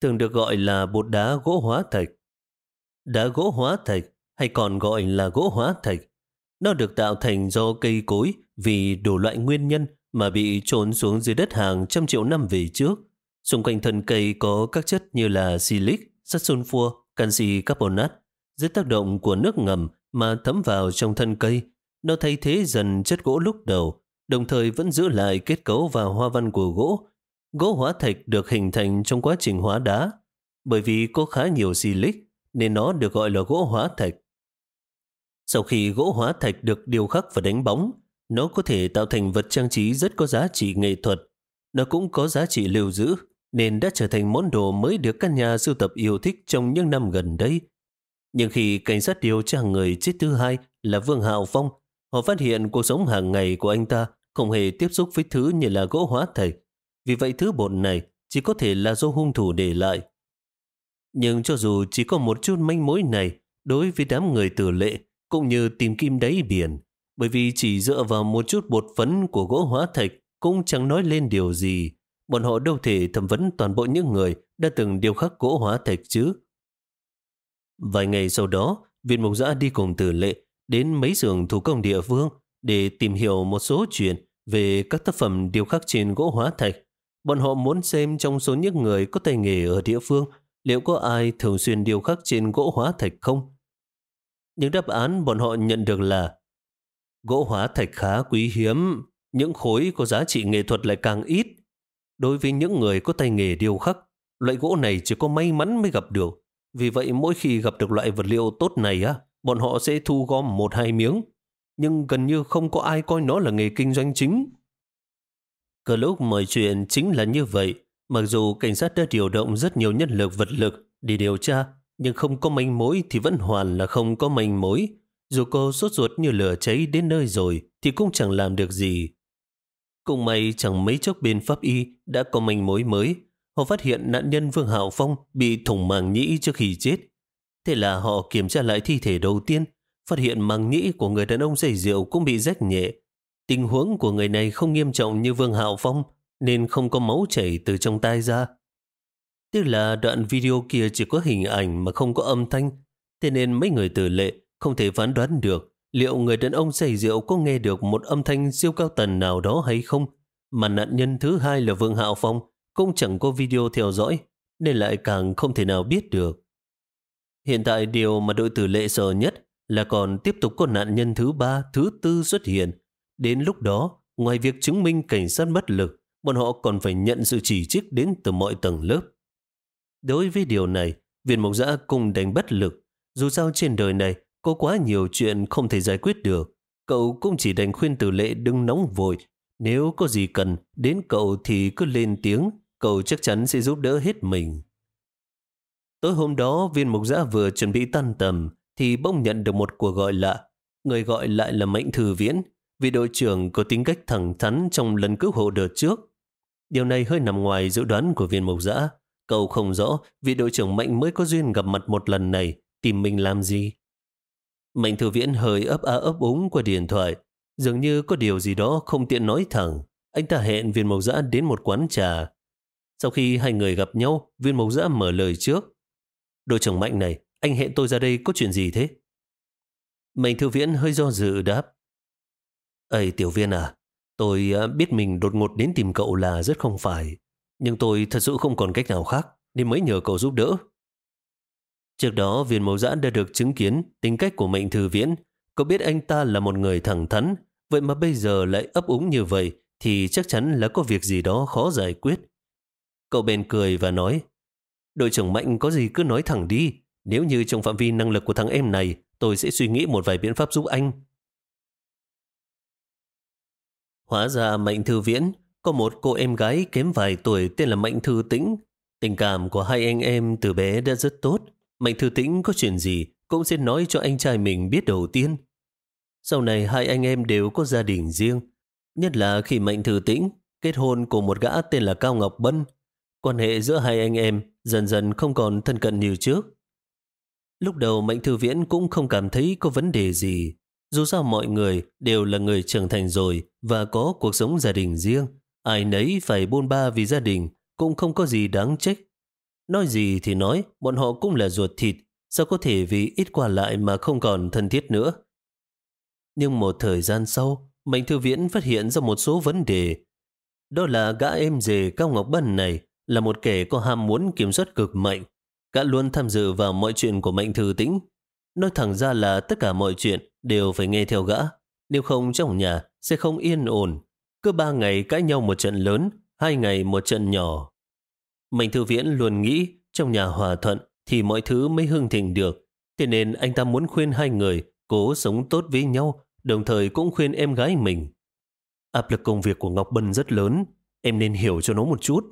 thường được gọi là bột đá gỗ hóa thạch. Đá gỗ hóa thạch hay còn gọi là gỗ hóa thạch. Nó được tạo thành do cây cối vì đủ loại nguyên nhân mà bị trốn xuống dưới đất hàng trăm triệu năm về trước. Xung quanh thân cây có các chất như là silic, sắt sunfua, canxi carbonate. Dưới tác động của nước ngầm mà thấm vào trong thân cây, nó thay thế dần chất gỗ lúc đầu, đồng thời vẫn giữ lại kết cấu và hoa văn của gỗ. Gỗ hóa thạch được hình thành trong quá trình hóa đá. Bởi vì có khá nhiều silic, nên nó được gọi là gỗ hóa thạch. Sau khi gỗ hóa thạch được điều khắc và đánh bóng, nó có thể tạo thành vật trang trí rất có giá trị nghệ thuật. Nó cũng có giá trị lưu giữ, nên đã trở thành món đồ mới được các nhà sưu tập yêu thích trong những năm gần đây. Nhưng khi cảnh sát điều tra người chết thứ hai là Vương Hạo Phong, họ phát hiện cuộc sống hàng ngày của anh ta không hề tiếp xúc với thứ như là gỗ hóa thạch. Vì vậy thứ bột này chỉ có thể là do hung thủ để lại. Nhưng cho dù chỉ có một chút manh mối này đối với đám người tử lệ cũng như tìm kim đáy biển, bởi vì chỉ dựa vào một chút bột phấn của gỗ hóa thạch cũng chẳng nói lên điều gì. Bọn họ đâu thể thẩm vấn toàn bộ những người đã từng điều khắc gỗ hóa thạch chứ. Vài ngày sau đó, viên mục giã đi cùng tử lệ đến mấy xưởng thủ công địa phương để tìm hiểu một số chuyện về các tác phẩm điêu khắc trên gỗ hóa thạch. Bọn họ muốn xem trong số những người có tay nghề ở địa phương liệu có ai thường xuyên điêu khắc trên gỗ hóa thạch không? Những đáp án bọn họ nhận được là gỗ hóa thạch khá quý hiếm, những khối có giá trị nghệ thuật lại càng ít. Đối với những người có tay nghề điêu khắc, loại gỗ này chỉ có may mắn mới gặp được. Vì vậy mỗi khi gặp được loại vật liệu tốt này á, bọn họ sẽ thu gom một hai miếng. Nhưng gần như không có ai coi nó là nghề kinh doanh chính. cờ lúc mọi chuyện chính là như vậy, mặc dù cảnh sát đã điều động rất nhiều nhân lực vật lực để điều tra, nhưng không có manh mối thì vẫn hoàn là không có manh mối. Dù cô sốt ruột như lửa cháy đến nơi rồi thì cũng chẳng làm được gì. Cùng may chẳng mấy chốc bên pháp y đã có manh mối mới. Họ phát hiện nạn nhân Vương Hạo Phong bị thủng màng nhĩ trước khi chết. Thế là họ kiểm tra lại thi thể đầu tiên, phát hiện màng nhĩ của người đàn ông say rượu cũng bị rách nhẹ. Tình huống của người này không nghiêm trọng như Vương Hạo Phong, nên không có máu chảy từ trong tai ra. Tức là đoạn video kia chỉ có hình ảnh mà không có âm thanh, thế nên mấy người tử lệ không thể phán đoán được liệu người đàn ông say rượu có nghe được một âm thanh siêu cao tần nào đó hay không. Mà nạn nhân thứ hai là Vương Hạo Phong cũng chẳng có video theo dõi, nên lại càng không thể nào biết được. Hiện tại điều mà đội tử lệ sợ nhất là còn tiếp tục có nạn nhân thứ ba, thứ tư xuất hiện. Đến lúc đó, ngoài việc chứng minh cảnh sát bất lực, bọn họ còn phải nhận sự chỉ trích đến từ mọi tầng lớp. Đối với điều này, viên mộc giã cùng đánh bất lực. Dù sao trên đời này có quá nhiều chuyện không thể giải quyết được. Cậu cũng chỉ đành khuyên tử lệ đừng nóng vội. Nếu có gì cần, đến cậu thì cứ lên tiếng, cậu chắc chắn sẽ giúp đỡ hết mình. Tối hôm đó, viên mục giã vừa chuẩn bị tan tầm, thì bỗng nhận được một cuộc gọi lạ. Người gọi lại là Mạnh Thư Viễn, vì đội trưởng có tính cách thẳng thắn trong lần cứu hộ đợt trước. Điều này hơi nằm ngoài dự đoán của viên mục giã. Cậu không rõ vì đội trưởng Mạnh mới có duyên gặp mặt một lần này, tìm mình làm gì. Mạnh Thư Viễn hơi ấp á ấp úng qua điện thoại. Dường như có điều gì đó không tiện nói thẳng. Anh ta hẹn viên mộc dã đến một quán trà. Sau khi hai người gặp nhau, viên mộc dã mở lời trước. Đội trưởng Mạnh này, anh hẹn tôi ra đây có chuyện gì thế? Mạnh Thư Viễn hơi do dự đáp. Ây tiểu viên à, tôi à, biết mình đột ngột đến tìm cậu là rất không phải. Nhưng tôi thật sự không còn cách nào khác nên mới nhờ cậu giúp đỡ. Trước đó viên mẫu giã đã được chứng kiến tính cách của mệnh thư viễn. Cậu biết anh ta là một người thẳng thắn, vậy mà bây giờ lại ấp úng như vậy thì chắc chắn là có việc gì đó khó giải quyết. Cậu bèn cười và nói, đội trưởng Mạnh có gì cứ nói thẳng đi, nếu như trong phạm vi năng lực của thằng em này, tôi sẽ suy nghĩ một vài biện pháp giúp anh. Hóa ra Mạnh Thư Viễn có một cô em gái kém vài tuổi tên là Mạnh Thư Tĩnh. Tình cảm của hai anh em từ bé đã rất tốt. Mạnh Thư Tĩnh có chuyện gì cũng sẽ nói cho anh trai mình biết đầu tiên. Sau này hai anh em đều có gia đình riêng. Nhất là khi Mạnh Thư Tĩnh kết hôn cùng một gã tên là Cao Ngọc Bân. Quan hệ giữa hai anh em dần dần không còn thân cận như trước. Lúc đầu Mạnh Thư Viễn cũng không cảm thấy có vấn đề gì. Dù sao mọi người đều là người trưởng thành rồi và có cuộc sống gia đình riêng. Ai nấy phải buôn ba vì gia đình cũng không có gì đáng trách. Nói gì thì nói, bọn họ cũng là ruột thịt, sao có thể vì ít qua lại mà không còn thân thiết nữa. Nhưng một thời gian sau, Mạnh Thư Viễn phát hiện ra một số vấn đề. Đó là gã em rể Cao Ngọc Bân này là một kẻ có ham muốn kiểm soát cực mạnh. Gã luôn tham dự vào mọi chuyện của Mạnh Thư Tĩnh. Nói thẳng ra là tất cả mọi chuyện đều phải nghe theo gã. Nếu không trong nhà sẽ không yên ổn. Cứ ba ngày cãi nhau một trận lớn, hai ngày một trận nhỏ. Mạnh Thư Viễn luôn nghĩ trong nhà hòa thuận thì mọi thứ mới hưng thịnh được. Thế nên anh ta muốn khuyên hai người cố sống tốt với nhau, đồng thời cũng khuyên em gái mình. Áp lực công việc của Ngọc Bân rất lớn, em nên hiểu cho nó một chút.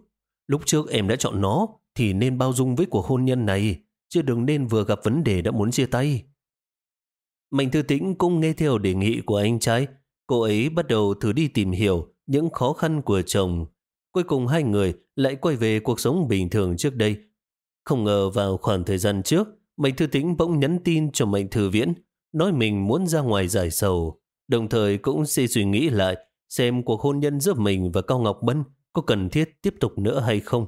Lúc trước em đã chọn nó thì nên bao dung với cuộc hôn nhân này, chứ đừng nên vừa gặp vấn đề đã muốn chia tay. Mạnh Thư Tĩnh cũng nghe theo đề nghị của anh trai. Cô ấy bắt đầu thử đi tìm hiểu những khó khăn của chồng Cuối cùng hai người lại quay về cuộc sống bình thường trước đây. Không ngờ vào khoảng thời gian trước, Mạnh Thư Tĩnh bỗng nhắn tin cho Mạnh Thư Viễn, nói mình muốn ra ngoài giải sầu, đồng thời cũng sẽ suy nghĩ lại xem cuộc hôn nhân giữa mình và Cao Ngọc Bân có cần thiết tiếp tục nữa hay không.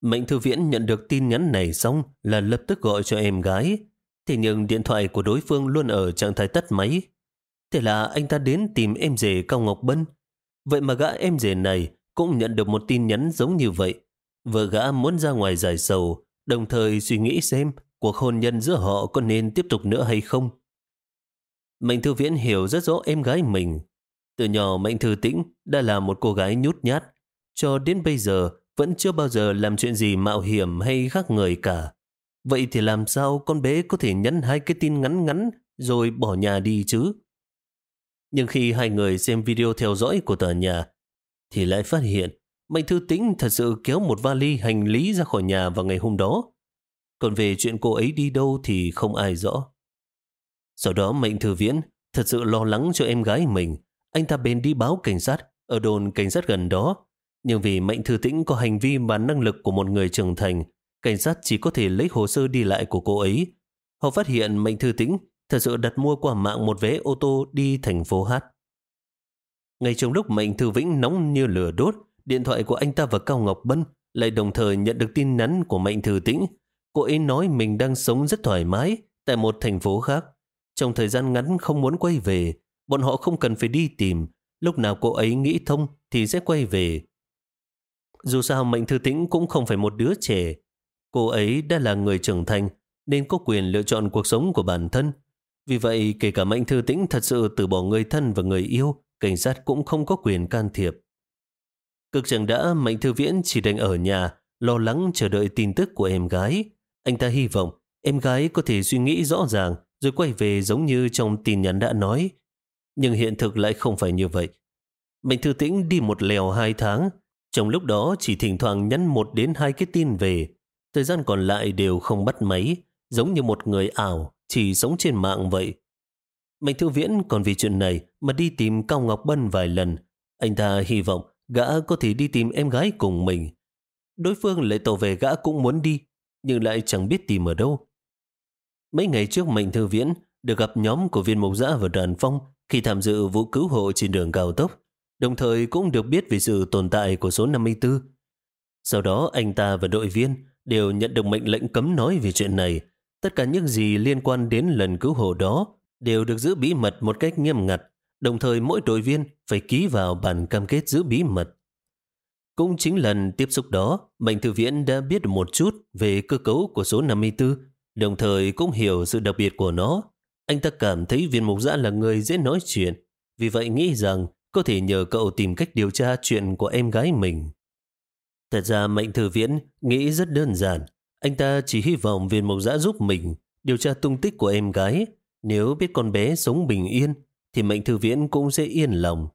Mạnh Thư Viễn nhận được tin nhắn này xong là lập tức gọi cho em gái. Thế nhưng điện thoại của đối phương luôn ở trạng thái tắt máy. Thế là anh ta đến tìm em rể Cao Ngọc Bân. Vậy mà gã em rể này cũng nhận được một tin nhắn giống như vậy. Vợ gã muốn ra ngoài giải sầu, đồng thời suy nghĩ xem cuộc hôn nhân giữa họ có nên tiếp tục nữa hay không. Mạnh Thư Viễn hiểu rất rõ em gái mình. Từ nhỏ Mạnh Thư Tĩnh đã là một cô gái nhút nhát, cho đến bây giờ vẫn chưa bao giờ làm chuyện gì mạo hiểm hay khác người cả. Vậy thì làm sao con bé có thể nhắn hai cái tin ngắn ngắn rồi bỏ nhà đi chứ? Nhưng khi hai người xem video theo dõi của tòa nhà, thì lại phát hiện Mạnh Thư Tĩnh thật sự kéo một vali hành lý ra khỏi nhà vào ngày hôm đó. Còn về chuyện cô ấy đi đâu thì không ai rõ. Sau đó Mạnh Thư Viễn thật sự lo lắng cho em gái mình. Anh ta bèn đi báo cảnh sát ở đồn cảnh sát gần đó. Nhưng vì Mạnh Thư Tĩnh có hành vi và năng lực của một người trưởng thành, cảnh sát chỉ có thể lấy hồ sơ đi lại của cô ấy. Họ phát hiện Mạnh Thư Tĩnh thật sự đặt mua qua mạng một vé ô tô đi thành phố Hát. Ngay trong lúc Mạnh Thư Vĩnh nóng như lửa đốt, điện thoại của anh ta và Cao Ngọc Bân lại đồng thời nhận được tin nhắn của Mạnh Thư Tĩnh. Cô ấy nói mình đang sống rất thoải mái tại một thành phố khác. Trong thời gian ngắn không muốn quay về, bọn họ không cần phải đi tìm. Lúc nào cô ấy nghĩ thông thì sẽ quay về. Dù sao Mạnh Thư Tĩnh cũng không phải một đứa trẻ. Cô ấy đã là người trưởng thành nên có quyền lựa chọn cuộc sống của bản thân. Vì vậy, kể cả Mạnh Thư Tĩnh thật sự từ bỏ người thân và người yêu, cảnh sát cũng không có quyền can thiệp. Cực chẳng đã, Mạnh Thư Viễn chỉ đành ở nhà, lo lắng chờ đợi tin tức của em gái. Anh ta hy vọng em gái có thể suy nghĩ rõ ràng rồi quay về giống như trong tin nhắn đã nói. Nhưng hiện thực lại không phải như vậy. Mạnh Thư Tĩnh đi một lèo hai tháng, trong lúc đó chỉ thỉnh thoảng nhắn một đến hai cái tin về. Thời gian còn lại đều không bắt máy, giống như một người ảo, chỉ sống trên mạng vậy. Mạnh Thư Viễn còn vì chuyện này mà đi tìm Cao Ngọc Bân vài lần. Anh ta hy vọng gã có thể đi tìm em gái cùng mình. Đối phương lại tỏ về gã cũng muốn đi, nhưng lại chẳng biết tìm ở đâu. Mấy ngày trước Mạnh Thư Viễn được gặp nhóm của viên mộc giã và đoàn phong khi tham dự vụ cứu hộ trên đường cao tốc, đồng thời cũng được biết về sự tồn tại của số 54. Sau đó anh ta và đội viên đều nhận được mệnh lệnh cấm nói về chuyện này. Tất cả những gì liên quan đến lần cứu hộ đó đều được giữ bí mật một cách nghiêm ngặt, đồng thời mỗi đội viên phải ký vào bản cam kết giữ bí mật. Cũng chính lần tiếp xúc đó, Mạnh Thư Viễn đã biết một chút về cơ cấu của số 54, đồng thời cũng hiểu sự đặc biệt của nó. Anh ta cảm thấy viên mục giã là người dễ nói chuyện, vì vậy nghĩ rằng có thể nhờ cậu tìm cách điều tra chuyện của em gái mình. Thật ra Mạnh Thư Viễn nghĩ rất đơn giản. Anh ta chỉ hy vọng viên mộc giã giúp mình điều tra tung tích của em gái. Nếu biết con bé sống bình yên, thì mệnh Thư Viễn cũng sẽ yên lòng.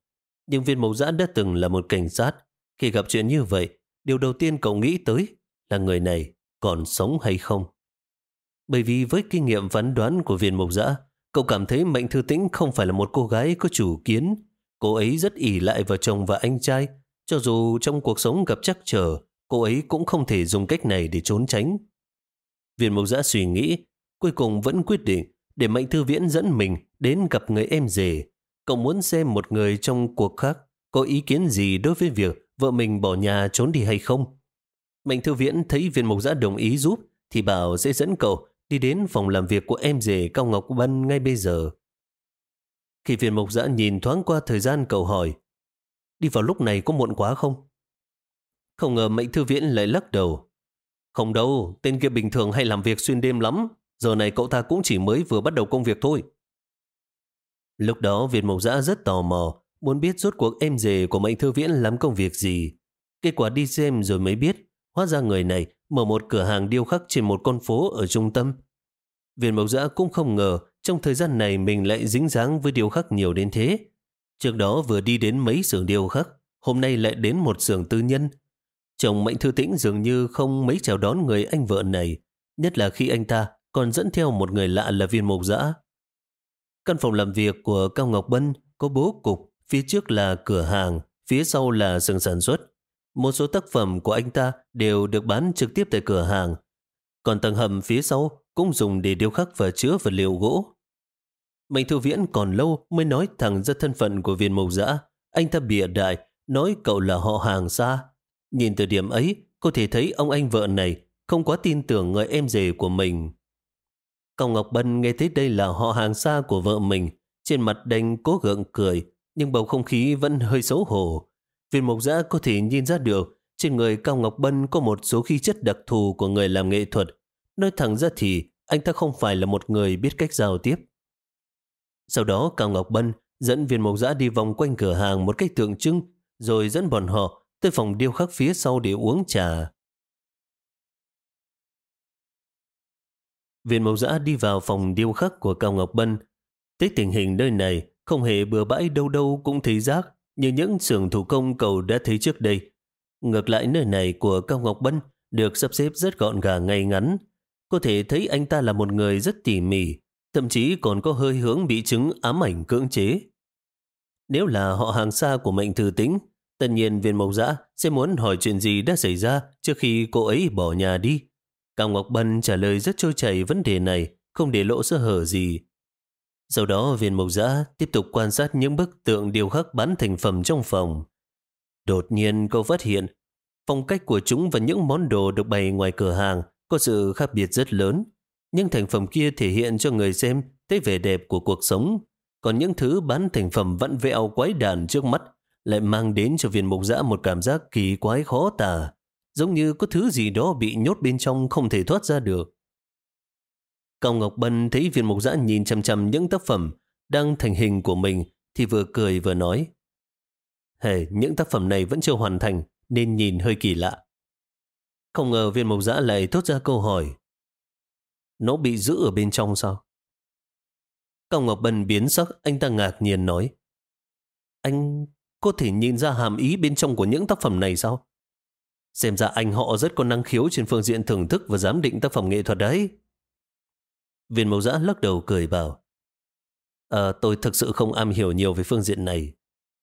Nhưng viên mộc giã đã từng là một cảnh sát. Khi gặp chuyện như vậy, điều đầu tiên cậu nghĩ tới là người này còn sống hay không. Bởi vì với kinh nghiệm phán đoán của viên mộc giã, cậu cảm thấy Mạnh Thư Tĩnh không phải là một cô gái có chủ kiến. Cô ấy rất ỉ lại vào chồng và anh trai, cho dù trong cuộc sống gặp chắc trở, cô ấy cũng không thể dùng cách này để trốn tránh. Viên mộc giã suy nghĩ, cuối cùng vẫn quyết định để Mạnh Thư Viễn dẫn mình đến gặp người em rể. Cậu muốn xem một người trong cuộc khác có ý kiến gì đối với việc vợ mình bỏ nhà trốn đi hay không. Mạnh Thư Viễn thấy viên mộc giã đồng ý giúp thì bảo sẽ dẫn cậu đi đến phòng làm việc của em rể Cao Ngọc Bân ngay bây giờ. Khi viên mộc giã nhìn thoáng qua thời gian cậu hỏi Đi vào lúc này có muộn quá không? Không ngờ Mạnh Thư Viễn lại lắc đầu. Không đâu, tên kia bình thường hay làm việc xuyên đêm lắm. Giờ này cậu ta cũng chỉ mới vừa bắt đầu công việc thôi. Lúc đó Việt Mộc Giã rất tò mò, muốn biết rốt cuộc em rể của Mạnh Thư Viễn làm công việc gì. Kết quả đi xem rồi mới biết, hóa ra người này mở một cửa hàng điêu khắc trên một con phố ở trung tâm. việt Mộc Giã cũng không ngờ trong thời gian này mình lại dính dáng với điêu khắc nhiều đến thế. Trước đó vừa đi đến mấy xưởng điêu khắc, hôm nay lại đến một xưởng tư nhân. Chồng Mạnh Thư Tĩnh dường như không mấy chào đón người anh vợ này, nhất là khi anh ta còn dẫn theo một người lạ là viên mộc dã. Căn phòng làm việc của Cao Ngọc Bân có bố cục, phía trước là cửa hàng, phía sau là xưởng sản xuất. Một số tác phẩm của anh ta đều được bán trực tiếp tại cửa hàng. Còn tầng hầm phía sau cũng dùng để điêu khắc và chứa vật liệu gỗ. Mạnh Thư Viễn còn lâu mới nói thẳng ra thân phận của viên mộc dã. Anh ta bịa đại, nói cậu là họ hàng xa. Nhìn từ điểm ấy, có thể thấy ông anh vợ này không quá tin tưởng người em rể của mình. Cao Ngọc Bân nghe thấy đây là họ hàng xa của vợ mình, trên mặt đành cố gượng cười, nhưng bầu không khí vẫn hơi xấu hổ. Viên mộc giã có thể nhìn ra được trên người Cao Ngọc Bân có một số khí chất đặc thù của người làm nghệ thuật. Nói thẳng ra thì anh ta không phải là một người biết cách giao tiếp. Sau đó Cao Ngọc Bân dẫn viên mộc giã đi vòng quanh cửa hàng một cách tượng trưng, rồi dẫn bọn họ tới phòng điêu khắc phía sau để uống trà. Viên mộc giã đi vào phòng điêu khắc của Cao Ngọc Bân. Tích tình hình nơi này không hề bừa bãi đâu đâu cũng thấy rác như những xưởng thủ công cầu đã thấy trước đây. Ngược lại nơi này của Cao Ngọc Bân được sắp xếp rất gọn gàng ngay ngắn. Có thể thấy anh ta là một người rất tỉ mỉ, thậm chí còn có hơi hướng bị chứng ám ảnh cưỡng chế. Nếu là họ hàng xa của mệnh thư tính, tất nhiên viên mộc dã sẽ muốn hỏi chuyện gì đã xảy ra trước khi cô ấy bỏ nhà đi. Cao Ngọc Bân trả lời rất trôi chảy vấn đề này, không để lộ sơ hở gì. Sau đó viên mộc dã tiếp tục quan sát những bức tượng điêu khắc bán thành phẩm trong phòng. Đột nhiên cô phát hiện Phong cách của chúng và những món đồ được bày ngoài cửa hàng có sự khác biệt rất lớn. những thành phẩm kia thể hiện cho người xem thấy vẻ đẹp của cuộc sống. Còn những thứ bán thành phẩm vặn vẹo quái đản trước mắt lại mang đến cho viên mục giã một cảm giác kỳ quái khó tả. Giống như có thứ gì đó bị nhốt bên trong không thể thoát ra được. Cao Ngọc Bân thấy viên mục giã nhìn chăm chăm những tác phẩm đang thành hình của mình thì vừa cười vừa nói. Hề, những tác phẩm này vẫn chưa hoàn thành nên nhìn hơi kỳ lạ. Không ngờ viên mộc giã lại thốt ra câu hỏi. Nó bị giữ ở bên trong sao? Cao Ngọc Bân biến sắc, anh ta ngạc nhiên nói. Anh có thể nhìn ra hàm ý bên trong của những tác phẩm này sao? Xem ra anh họ rất có năng khiếu trên phương diện thưởng thức và giám định tác phẩm nghệ thuật đấy. Viên mộc giã lắc đầu cười bảo. À, tôi thực sự không am hiểu nhiều về phương diện này.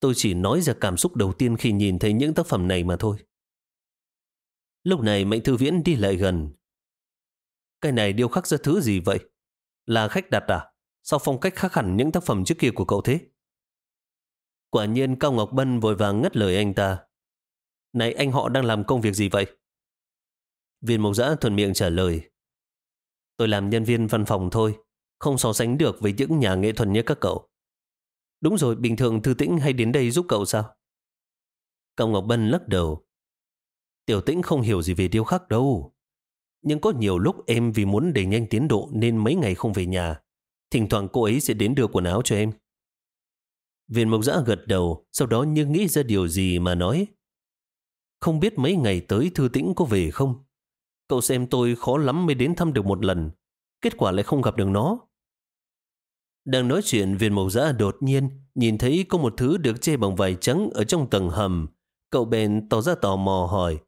Tôi chỉ nói ra cảm xúc đầu tiên khi nhìn thấy những tác phẩm này mà thôi. Lúc này Mạnh Thư Viễn đi lại gần. Cái này điêu khắc ra thứ gì vậy? Là khách đặt à? Sao phong cách khác hẳn những tác phẩm trước kia của cậu thế? Quả nhiên Cao Ngọc Bân vội vàng ngắt lời anh ta. Này anh họ đang làm công việc gì vậy? Viên mộc giã thuần miệng trả lời. Tôi làm nhân viên văn phòng thôi, không so sánh được với những nhà nghệ thuật như các cậu. Đúng rồi, bình thường Thư Tĩnh hay đến đây giúp cậu sao? Cao Ngọc Bân lắc đầu. Tiểu Tĩnh không hiểu gì về điêu khắc đâu. Nhưng có nhiều lúc em vì muốn đẩy nhanh tiến độ nên mấy ngày không về nhà. Thỉnh thoảng cô ấy sẽ đến đưa quần áo cho em. Viên mộc giã gật đầu, sau đó như nghĩ ra điều gì mà nói. Không biết mấy ngày tới Thư Tĩnh có về không? Cậu xem tôi khó lắm mới đến thăm được một lần. Kết quả lại không gặp được nó. Đang nói chuyện viên mộc giã đột nhiên nhìn thấy có một thứ được che bằng vải trắng ở trong tầng hầm. Cậu bèn tỏ ra tò mò hỏi.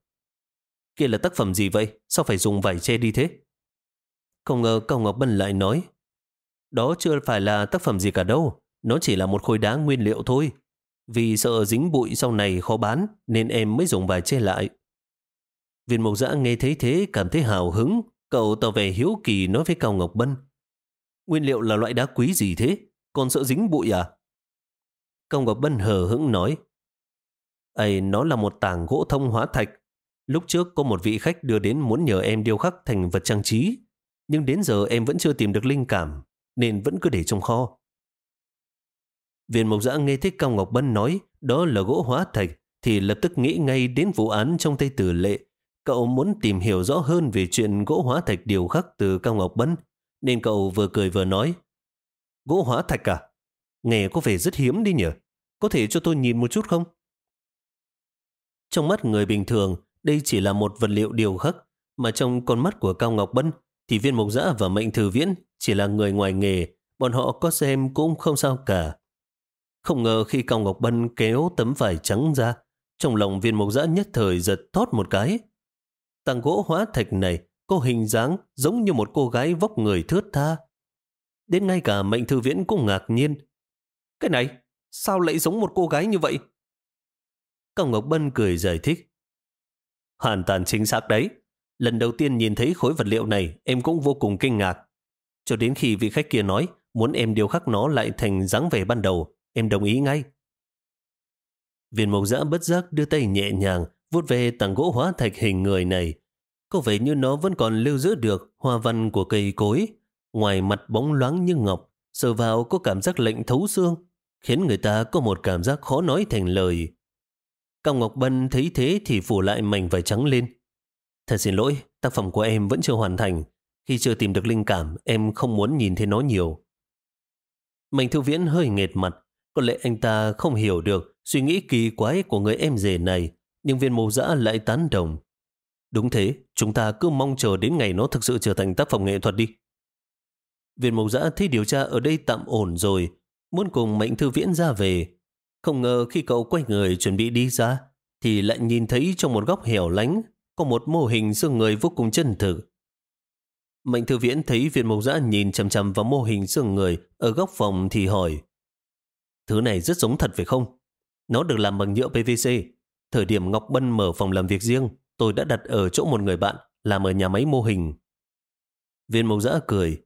Kia là tác phẩm gì vậy? Sao phải dùng vải che đi thế? Không ngờ Cao Ngọc Bân lại nói. Đó chưa phải là tác phẩm gì cả đâu. Nó chỉ là một khối đá nguyên liệu thôi. Vì sợ dính bụi sau này khó bán nên em mới dùng vải che lại. Viên mộc giã nghe thấy thế cảm thấy hào hứng. Cậu tỏ vẻ hiếu kỳ nói với Cao Ngọc Bân. Nguyên liệu là loại đá quý gì thế? Còn sợ dính bụi à? Cao Ngọc Bân hờ hững nói. Ây, nó là một tảng gỗ thông hóa thạch. Lúc trước có một vị khách đưa đến muốn nhờ em điêu khắc thành vật trang trí. Nhưng đến giờ em vẫn chưa tìm được linh cảm, nên vẫn cứ để trong kho. Viên Mộc Giã nghe thấy Cao Ngọc Bân nói đó là gỗ hóa thạch, thì lập tức nghĩ ngay đến vụ án trong tay tử lệ. Cậu muốn tìm hiểu rõ hơn về chuyện gỗ hóa thạch điều khắc từ Cao Ngọc Bân, nên cậu vừa cười vừa nói. Gỗ hóa thạch à? Nghe có vẻ rất hiếm đi nhỉ? Có thể cho tôi nhìn một chút không? Trong mắt người bình thường, đây chỉ là một vật liệu điều khắc, mà trong con mắt của Cao Ngọc Bân thì viên mộc giã và mệnh thư viễn chỉ là người ngoài nghề, bọn họ có xem cũng không sao cả. Không ngờ khi Cao Ngọc Bân kéo tấm vải trắng ra, trong lòng viên mộc giã nhất thời giật thót một cái. Tàng gỗ hóa thạch này có hình dáng giống như một cô gái vóc người thướt tha. Đến ngay cả mệnh thư viễn cũng ngạc nhiên. Cái này, sao lại giống một cô gái như vậy? Cao Ngọc Bân cười giải thích. Hoàn toàn chính xác đấy. Lần đầu tiên nhìn thấy khối vật liệu này, em cũng vô cùng kinh ngạc. Cho đến khi vị khách kia nói muốn em điều khắc nó lại thành dáng vẻ ban đầu, em đồng ý ngay. Viên mộc giã bất giác đưa tay nhẹ nhàng vuốt về tảng gỗ hóa thạch hình người này, có vẻ như nó vẫn còn lưu giữ được hoa văn của cây cối. Ngoài mặt bóng loáng như ngọc, sờ vào có cảm giác lạnh thấu xương, khiến người ta có một cảm giác khó nói thành lời. Cao Ngọc Bân thấy thế thì phủ lại mảnh vải trắng lên. Thật xin lỗi, tác phẩm của em vẫn chưa hoàn thành. Khi chưa tìm được linh cảm, em không muốn nhìn thấy nó nhiều. Mạnh thư viễn hơi nghệt mặt. Có lẽ anh ta không hiểu được suy nghĩ kỳ quái của người em rể này, nhưng viên mẫu giã lại tán đồng. Đúng thế, chúng ta cứ mong chờ đến ngày nó thực sự trở thành tác phẩm nghệ thuật đi. Viên mẫu giã thấy điều tra ở đây tạm ổn rồi, muốn cùng mệnh thư viễn ra về. Không ngờ khi cậu quay người chuẩn bị đi ra, thì lại nhìn thấy trong một góc hẻo lánh có một mô hình xương người vô cùng chân thực. Mệnh thư viễn thấy viên mộc giã nhìn chằm chằm vào mô hình xương người ở góc phòng thì hỏi Thứ này rất giống thật phải không? Nó được làm bằng nhựa PVC. Thời điểm Ngọc Bân mở phòng làm việc riêng, tôi đã đặt ở chỗ một người bạn làm ở nhà máy mô hình. Viên mộc giã cười.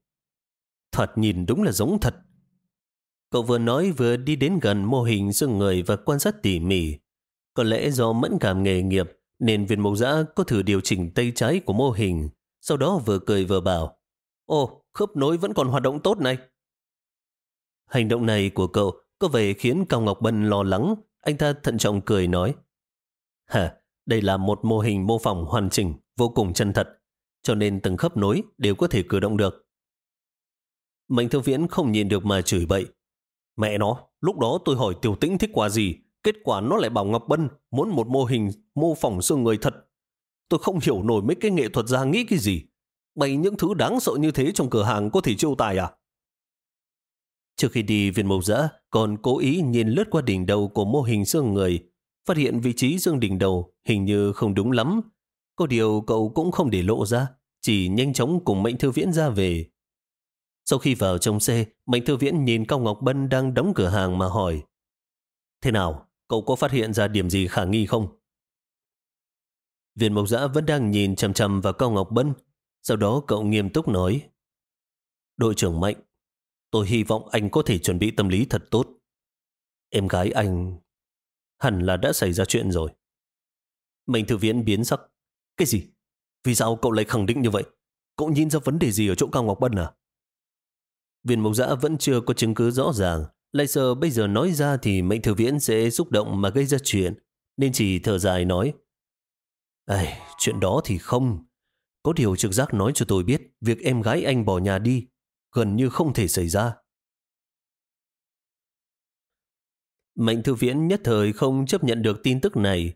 Thật nhìn đúng là giống thật. Cậu vừa nói vừa đi đến gần mô hình xương người và quan sát tỉ mỉ. Có lẽ do mẫn cảm nghề nghiệp nên viên mộc giã có thử điều chỉnh tay trái của mô hình, sau đó vừa cười vừa bảo, Ồ, khớp nối vẫn còn hoạt động tốt này. Hành động này của cậu có vẻ khiến Cao Ngọc Bân lo lắng, anh ta thận trọng cười nói, Hả, đây là một mô hình mô phỏng hoàn chỉnh, vô cùng chân thật, cho nên từng khớp nối đều có thể cử động được. Mạnh thư viễn không nhìn được mà chửi bậy. Mẹ nó, lúc đó tôi hỏi tiểu tĩnh thích quà gì, kết quả nó lại bảo Ngọc Bân muốn một mô hình mô phỏng xương người thật. Tôi không hiểu nổi mấy cái nghệ thuật gia nghĩ cái gì. Bày những thứ đáng sợ như thế trong cửa hàng có thể chiêu tài à? Trước khi đi viên mộc dã còn cố ý nhìn lướt qua đỉnh đầu của mô hình xương người, phát hiện vị trí xương đỉnh đầu hình như không đúng lắm. Có điều cậu cũng không để lộ ra, chỉ nhanh chóng cùng Mạnh Thư Viễn ra về. Sau khi vào trong xe, Mạnh Thư Viễn nhìn Cao Ngọc Bân đang đóng cửa hàng mà hỏi Thế nào, cậu có phát hiện ra điểm gì khả nghi không? Viên Mộc Dã vẫn đang nhìn chầm chầm vào Cao Ngọc Bân, sau đó cậu nghiêm túc nói Đội trưởng Mạnh, tôi hy vọng anh có thể chuẩn bị tâm lý thật tốt. Em gái anh hẳn là đã xảy ra chuyện rồi. Mình Thư Viễn biến sắc. Cái gì? Vì sao cậu lại khẳng định như vậy? Cậu nhìn ra vấn đề gì ở chỗ Cao Ngọc Bân à? Viên mộc giã vẫn chưa có chứng cứ rõ ràng, lại sợ bây giờ nói ra thì mệnh thừa viễn sẽ xúc động mà gây ra chuyện, nên chỉ thở dài nói. Ây, chuyện đó thì không. Có điều trực giác nói cho tôi biết việc em gái anh bỏ nhà đi gần như không thể xảy ra. Mạnh thư viễn nhất thời không chấp nhận được tin tức này.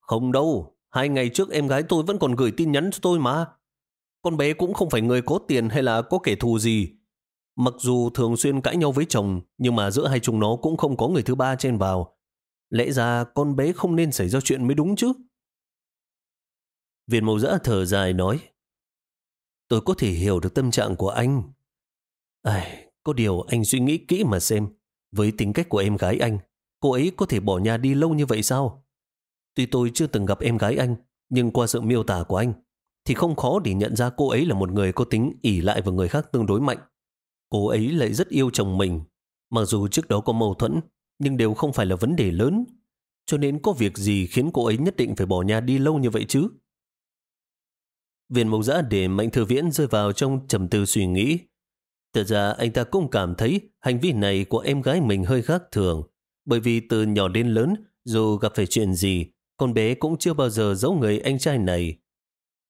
Không đâu, hai ngày trước em gái tôi vẫn còn gửi tin nhắn cho tôi mà. Con bé cũng không phải người có tiền hay là có kẻ thù gì. Mặc dù thường xuyên cãi nhau với chồng, nhưng mà giữa hai chúng nó cũng không có người thứ ba chen vào. Lẽ ra con bé không nên xảy ra chuyện mới đúng chứ. Viên mẫu dã thở dài nói, Tôi có thể hiểu được tâm trạng của anh. Ai, có điều anh suy nghĩ kỹ mà xem, với tính cách của em gái anh, cô ấy có thể bỏ nhà đi lâu như vậy sao? Tuy tôi chưa từng gặp em gái anh, nhưng qua sự miêu tả của anh, thì không khó để nhận ra cô ấy là một người có tính ỉ lại vào người khác tương đối mạnh. Cô ấy lại rất yêu chồng mình. Mặc dù trước đó có mâu thuẫn, nhưng đều không phải là vấn đề lớn. Cho nên có việc gì khiến cô ấy nhất định phải bỏ nhà đi lâu như vậy chứ? Viện mộc giã để Mạnh Thư Viễn rơi vào trong trầm tư suy nghĩ. Thật ra anh ta cũng cảm thấy hành vi này của em gái mình hơi khác thường. Bởi vì từ nhỏ đến lớn, dù gặp phải chuyện gì, con bé cũng chưa bao giờ giấu người anh trai này.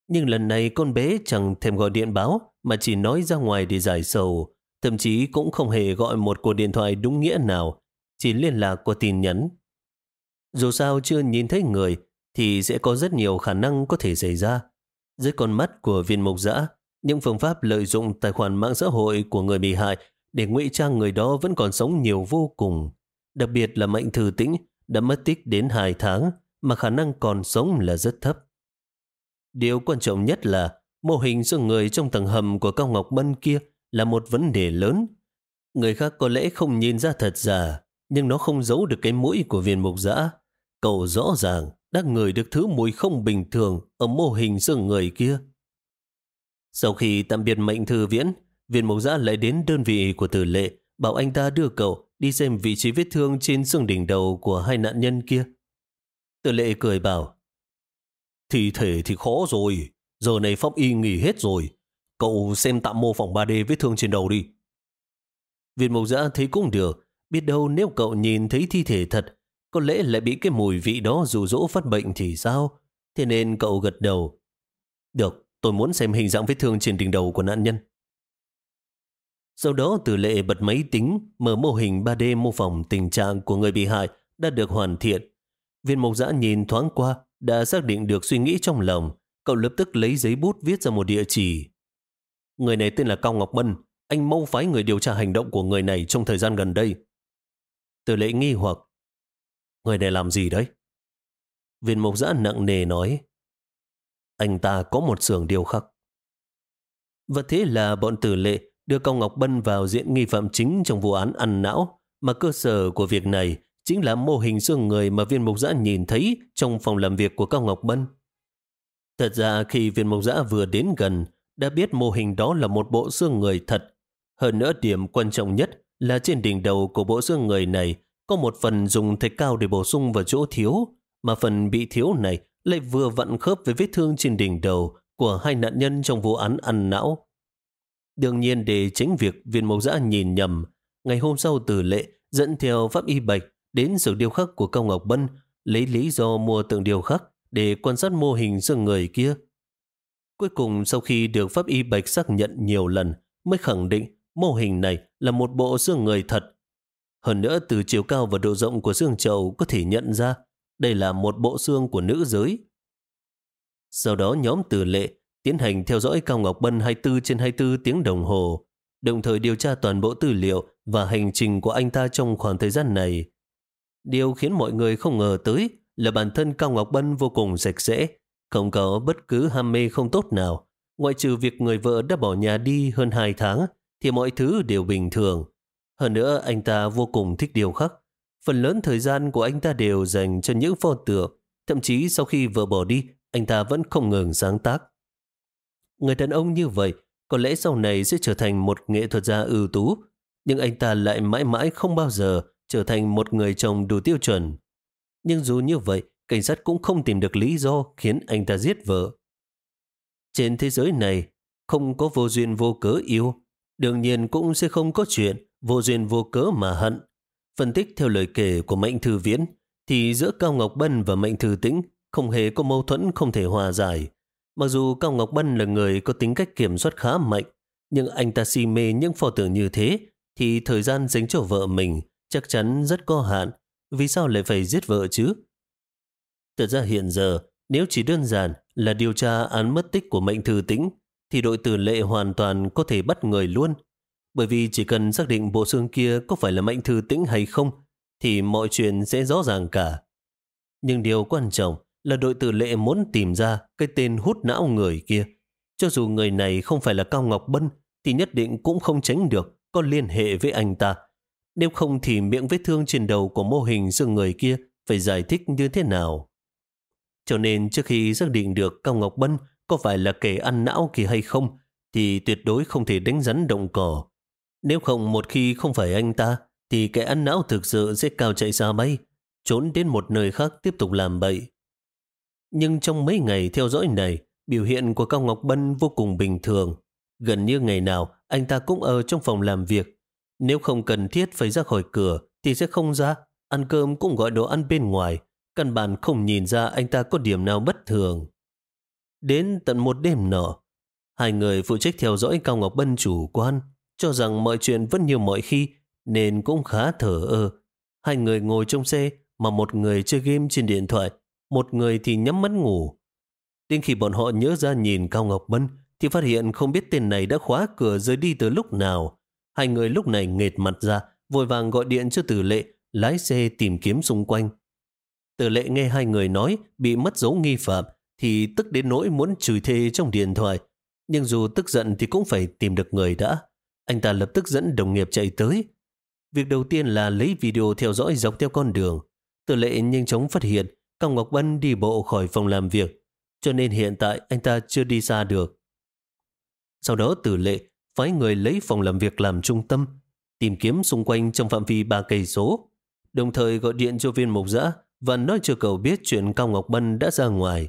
Nhưng lần này con bé chẳng thèm gọi điện báo mà chỉ nói ra ngoài để giải sầu, thậm chí cũng không hề gọi một cuộc điện thoại đúng nghĩa nào, chỉ liên lạc qua tin nhắn. Dù sao chưa nhìn thấy người, thì sẽ có rất nhiều khả năng có thể xảy ra. Dưới con mắt của viên mục giã, những phương pháp lợi dụng tài khoản mạng xã hội của người bị hại để ngụy trang người đó vẫn còn sống nhiều vô cùng. Đặc biệt là Mạnh Thư Tĩnh đã mất tích đến 2 tháng mà khả năng còn sống là rất thấp. Điều quan trọng nhất là mô hình xương người trong tầng hầm của Cao Ngọc Bân kia là một vấn đề lớn. Người khác có lẽ không nhìn ra thật giả, nhưng nó không giấu được cái mũi của viên mục giã. Cậu rõ ràng đã ngửi được thứ mùi không bình thường ở mô hình xương người kia. Sau khi tạm biệt mệnh thư viễn, viên mục giã lại đến đơn vị của tử lệ, bảo anh ta đưa cậu đi xem vị trí vết thương trên xương đỉnh đầu của hai nạn nhân kia. Tử lệ cười bảo, Thi thể thì khó rồi, giờ này pháp y nghỉ hết rồi, Cậu xem tạm mô phỏng 3D vết thương trên đầu đi. Viên mộc giã thấy cũng được, biết đâu nếu cậu nhìn thấy thi thể thật, có lẽ lại bị cái mùi vị đó dụ dỗ phát bệnh thì sao? Thế nên cậu gật đầu. Được, tôi muốn xem hình dạng vết thương trên đỉnh đầu của nạn nhân. Sau đó từ lệ bật máy tính, mở mô hình 3D mô phỏng tình trạng của người bị hại đã được hoàn thiện. Viên mộc giã nhìn thoáng qua, đã xác định được suy nghĩ trong lòng. Cậu lập tức lấy giấy bút viết ra một địa chỉ. Người này tên là Cao Ngọc Bân. Anh mâu phái người điều tra hành động của người này trong thời gian gần đây. Từ lệ nghi hoặc. Người này làm gì đấy? Viên mộc giã nặng nề nói. Anh ta có một xưởng điều khắc. Và thế là bọn tử lệ đưa Cao Ngọc Bân vào diện nghi phạm chính trong vụ án ăn não, mà cơ sở của việc này chính là mô hình xương người mà viên mục giã nhìn thấy trong phòng làm việc của Cao Ngọc Bân. Thật ra khi viên mục giã vừa đến gần, đã biết mô hình đó là một bộ xương người thật. Hơn nữa điểm quan trọng nhất là trên đỉnh đầu của bộ xương người này có một phần dùng thạch cao để bổ sung vào chỗ thiếu, mà phần bị thiếu này lại vừa vặn khớp với vết thương trên đỉnh đầu của hai nạn nhân trong vụ án ăn não. Đương nhiên để tránh việc viên mộc giã nhìn nhầm, ngày hôm sau từ lệ dẫn theo Pháp Y Bạch đến sự điêu khắc của Cao Ngọc Bân lấy lý do mua tượng điêu khắc để quan sát mô hình xương người kia. Cuối cùng sau khi được Pháp Y Bạch xác nhận nhiều lần mới khẳng định mô hình này là một bộ xương người thật. Hơn nữa từ chiều cao và độ rộng của xương chậu có thể nhận ra đây là một bộ xương của nữ giới. Sau đó nhóm tử lệ tiến hành theo dõi Cao Ngọc Bân 24 trên 24 tiếng đồng hồ, đồng thời điều tra toàn bộ tư liệu và hành trình của anh ta trong khoảng thời gian này. Điều khiến mọi người không ngờ tới là bản thân Cao Ngọc Bân vô cùng sạch sẽ, không có bất cứ ham mê không tốt nào. Ngoại trừ việc người vợ đã bỏ nhà đi hơn 2 tháng, thì mọi thứ đều bình thường. Hơn nữa, anh ta vô cùng thích điều khắc. Phần lớn thời gian của anh ta đều dành cho những pho tượng. Thậm chí sau khi vợ bỏ đi, anh ta vẫn không ngừng sáng tác. Người đàn ông như vậy có lẽ sau này sẽ trở thành một nghệ thuật gia ưu tú, nhưng anh ta lại mãi mãi không bao giờ trở thành một người chồng đủ tiêu chuẩn. Nhưng dù như vậy, cảnh sát cũng không tìm được lý do khiến anh ta giết vợ. Trên thế giới này, không có vô duyên vô cớ yêu, đương nhiên cũng sẽ không có chuyện vô duyên vô cớ mà hận. Phân tích theo lời kể của Mạnh Thư Viễn, thì giữa Cao Ngọc Bân và Mạnh Thư Tĩnh không hề có mâu thuẫn không thể hòa giải. Mặc dù Cao Ngọc Bân là người có tính cách kiểm soát khá mạnh, nhưng anh ta si mê những pho tượng như thế, thì thời gian dành cho vợ mình chắc chắn rất có hạn. Vì sao lại phải giết vợ chứ? Thật ra hiện giờ, nếu chỉ đơn giản là điều tra án mất tích của mệnh thư tĩnh, thì đội tử lệ hoàn toàn có thể bắt người luôn. Bởi vì chỉ cần xác định bộ xương kia có phải là mệnh thư tĩnh hay không, thì mọi chuyện sẽ rõ ràng cả. Nhưng điều quan trọng là đội tử lệ muốn tìm ra cái tên hút não người kia. Cho dù người này không phải là Cao Ngọc Bân, thì nhất định cũng không tránh được có liên hệ với anh ta. Nếu không thì miệng vết thương trên đầu của mô hình xương người kia phải giải thích như thế nào. Cho nên trước khi xác định được Cao Ngọc Bân có phải là kẻ ăn não kia hay không, thì tuyệt đối không thể đánh rắn động cỏ. Nếu không một khi không phải anh ta, thì kẻ ăn não thực sự sẽ cao chạy xa bay, trốn đến một nơi khác tiếp tục làm bậy. Nhưng trong mấy ngày theo dõi này, biểu hiện của Cao Ngọc Bân vô cùng bình thường. Gần như ngày nào, anh ta cũng ở trong phòng làm việc. Nếu không cần thiết phải ra khỏi cửa, thì sẽ không ra. Ăn cơm cũng gọi đồ ăn bên ngoài. Căn bản không nhìn ra anh ta có điểm nào bất thường. Đến tận một đêm nọ, hai người phụ trách theo dõi Cao Ngọc Bân chủ quan, cho rằng mọi chuyện vẫn như mọi khi, nên cũng khá thở ơ. Hai người ngồi trong xe, mà một người chơi game trên điện thoại, một người thì nhắm mắt ngủ. Đến khi bọn họ nhớ ra nhìn Cao Ngọc Bân, thì phát hiện không biết tên này đã khóa cửa rời đi từ lúc nào. Hai người lúc này nghệt mặt ra, vội vàng gọi điện cho tử lệ, lái xe tìm kiếm xung quanh. Tử lệ nghe hai người nói bị mất dấu nghi phạm, thì tức đến nỗi muốn chửi thề trong điện thoại. Nhưng dù tức giận thì cũng phải tìm được người đã. Anh ta lập tức dẫn đồng nghiệp chạy tới. Việc đầu tiên là lấy video theo dõi dọc theo con đường. Tử lệ nhanh chóng phát hiện Cao Ngọc Bân đi bộ khỏi phòng làm việc, cho nên hiện tại anh ta chưa đi xa được. Sau đó tử lệ phái người lấy phòng làm việc làm trung tâm, tìm kiếm xung quanh trong phạm vi ba cây số, đồng thời gọi điện cho viên mục giã và nói cho cậu biết chuyện Cao Ngọc Bân đã ra ngoài.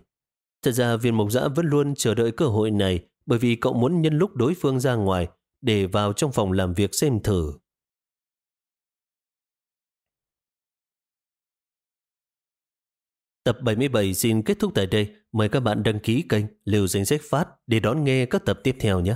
Thật ra viên mục giã vẫn luôn chờ đợi cơ hội này bởi vì cậu muốn nhân lúc đối phương ra ngoài để vào trong phòng làm việc xem thử. Tập 77 xin kết thúc tại đây. Mời các bạn đăng ký kênh Liều Danh Sách Phát để đón nghe các tập tiếp theo nhé.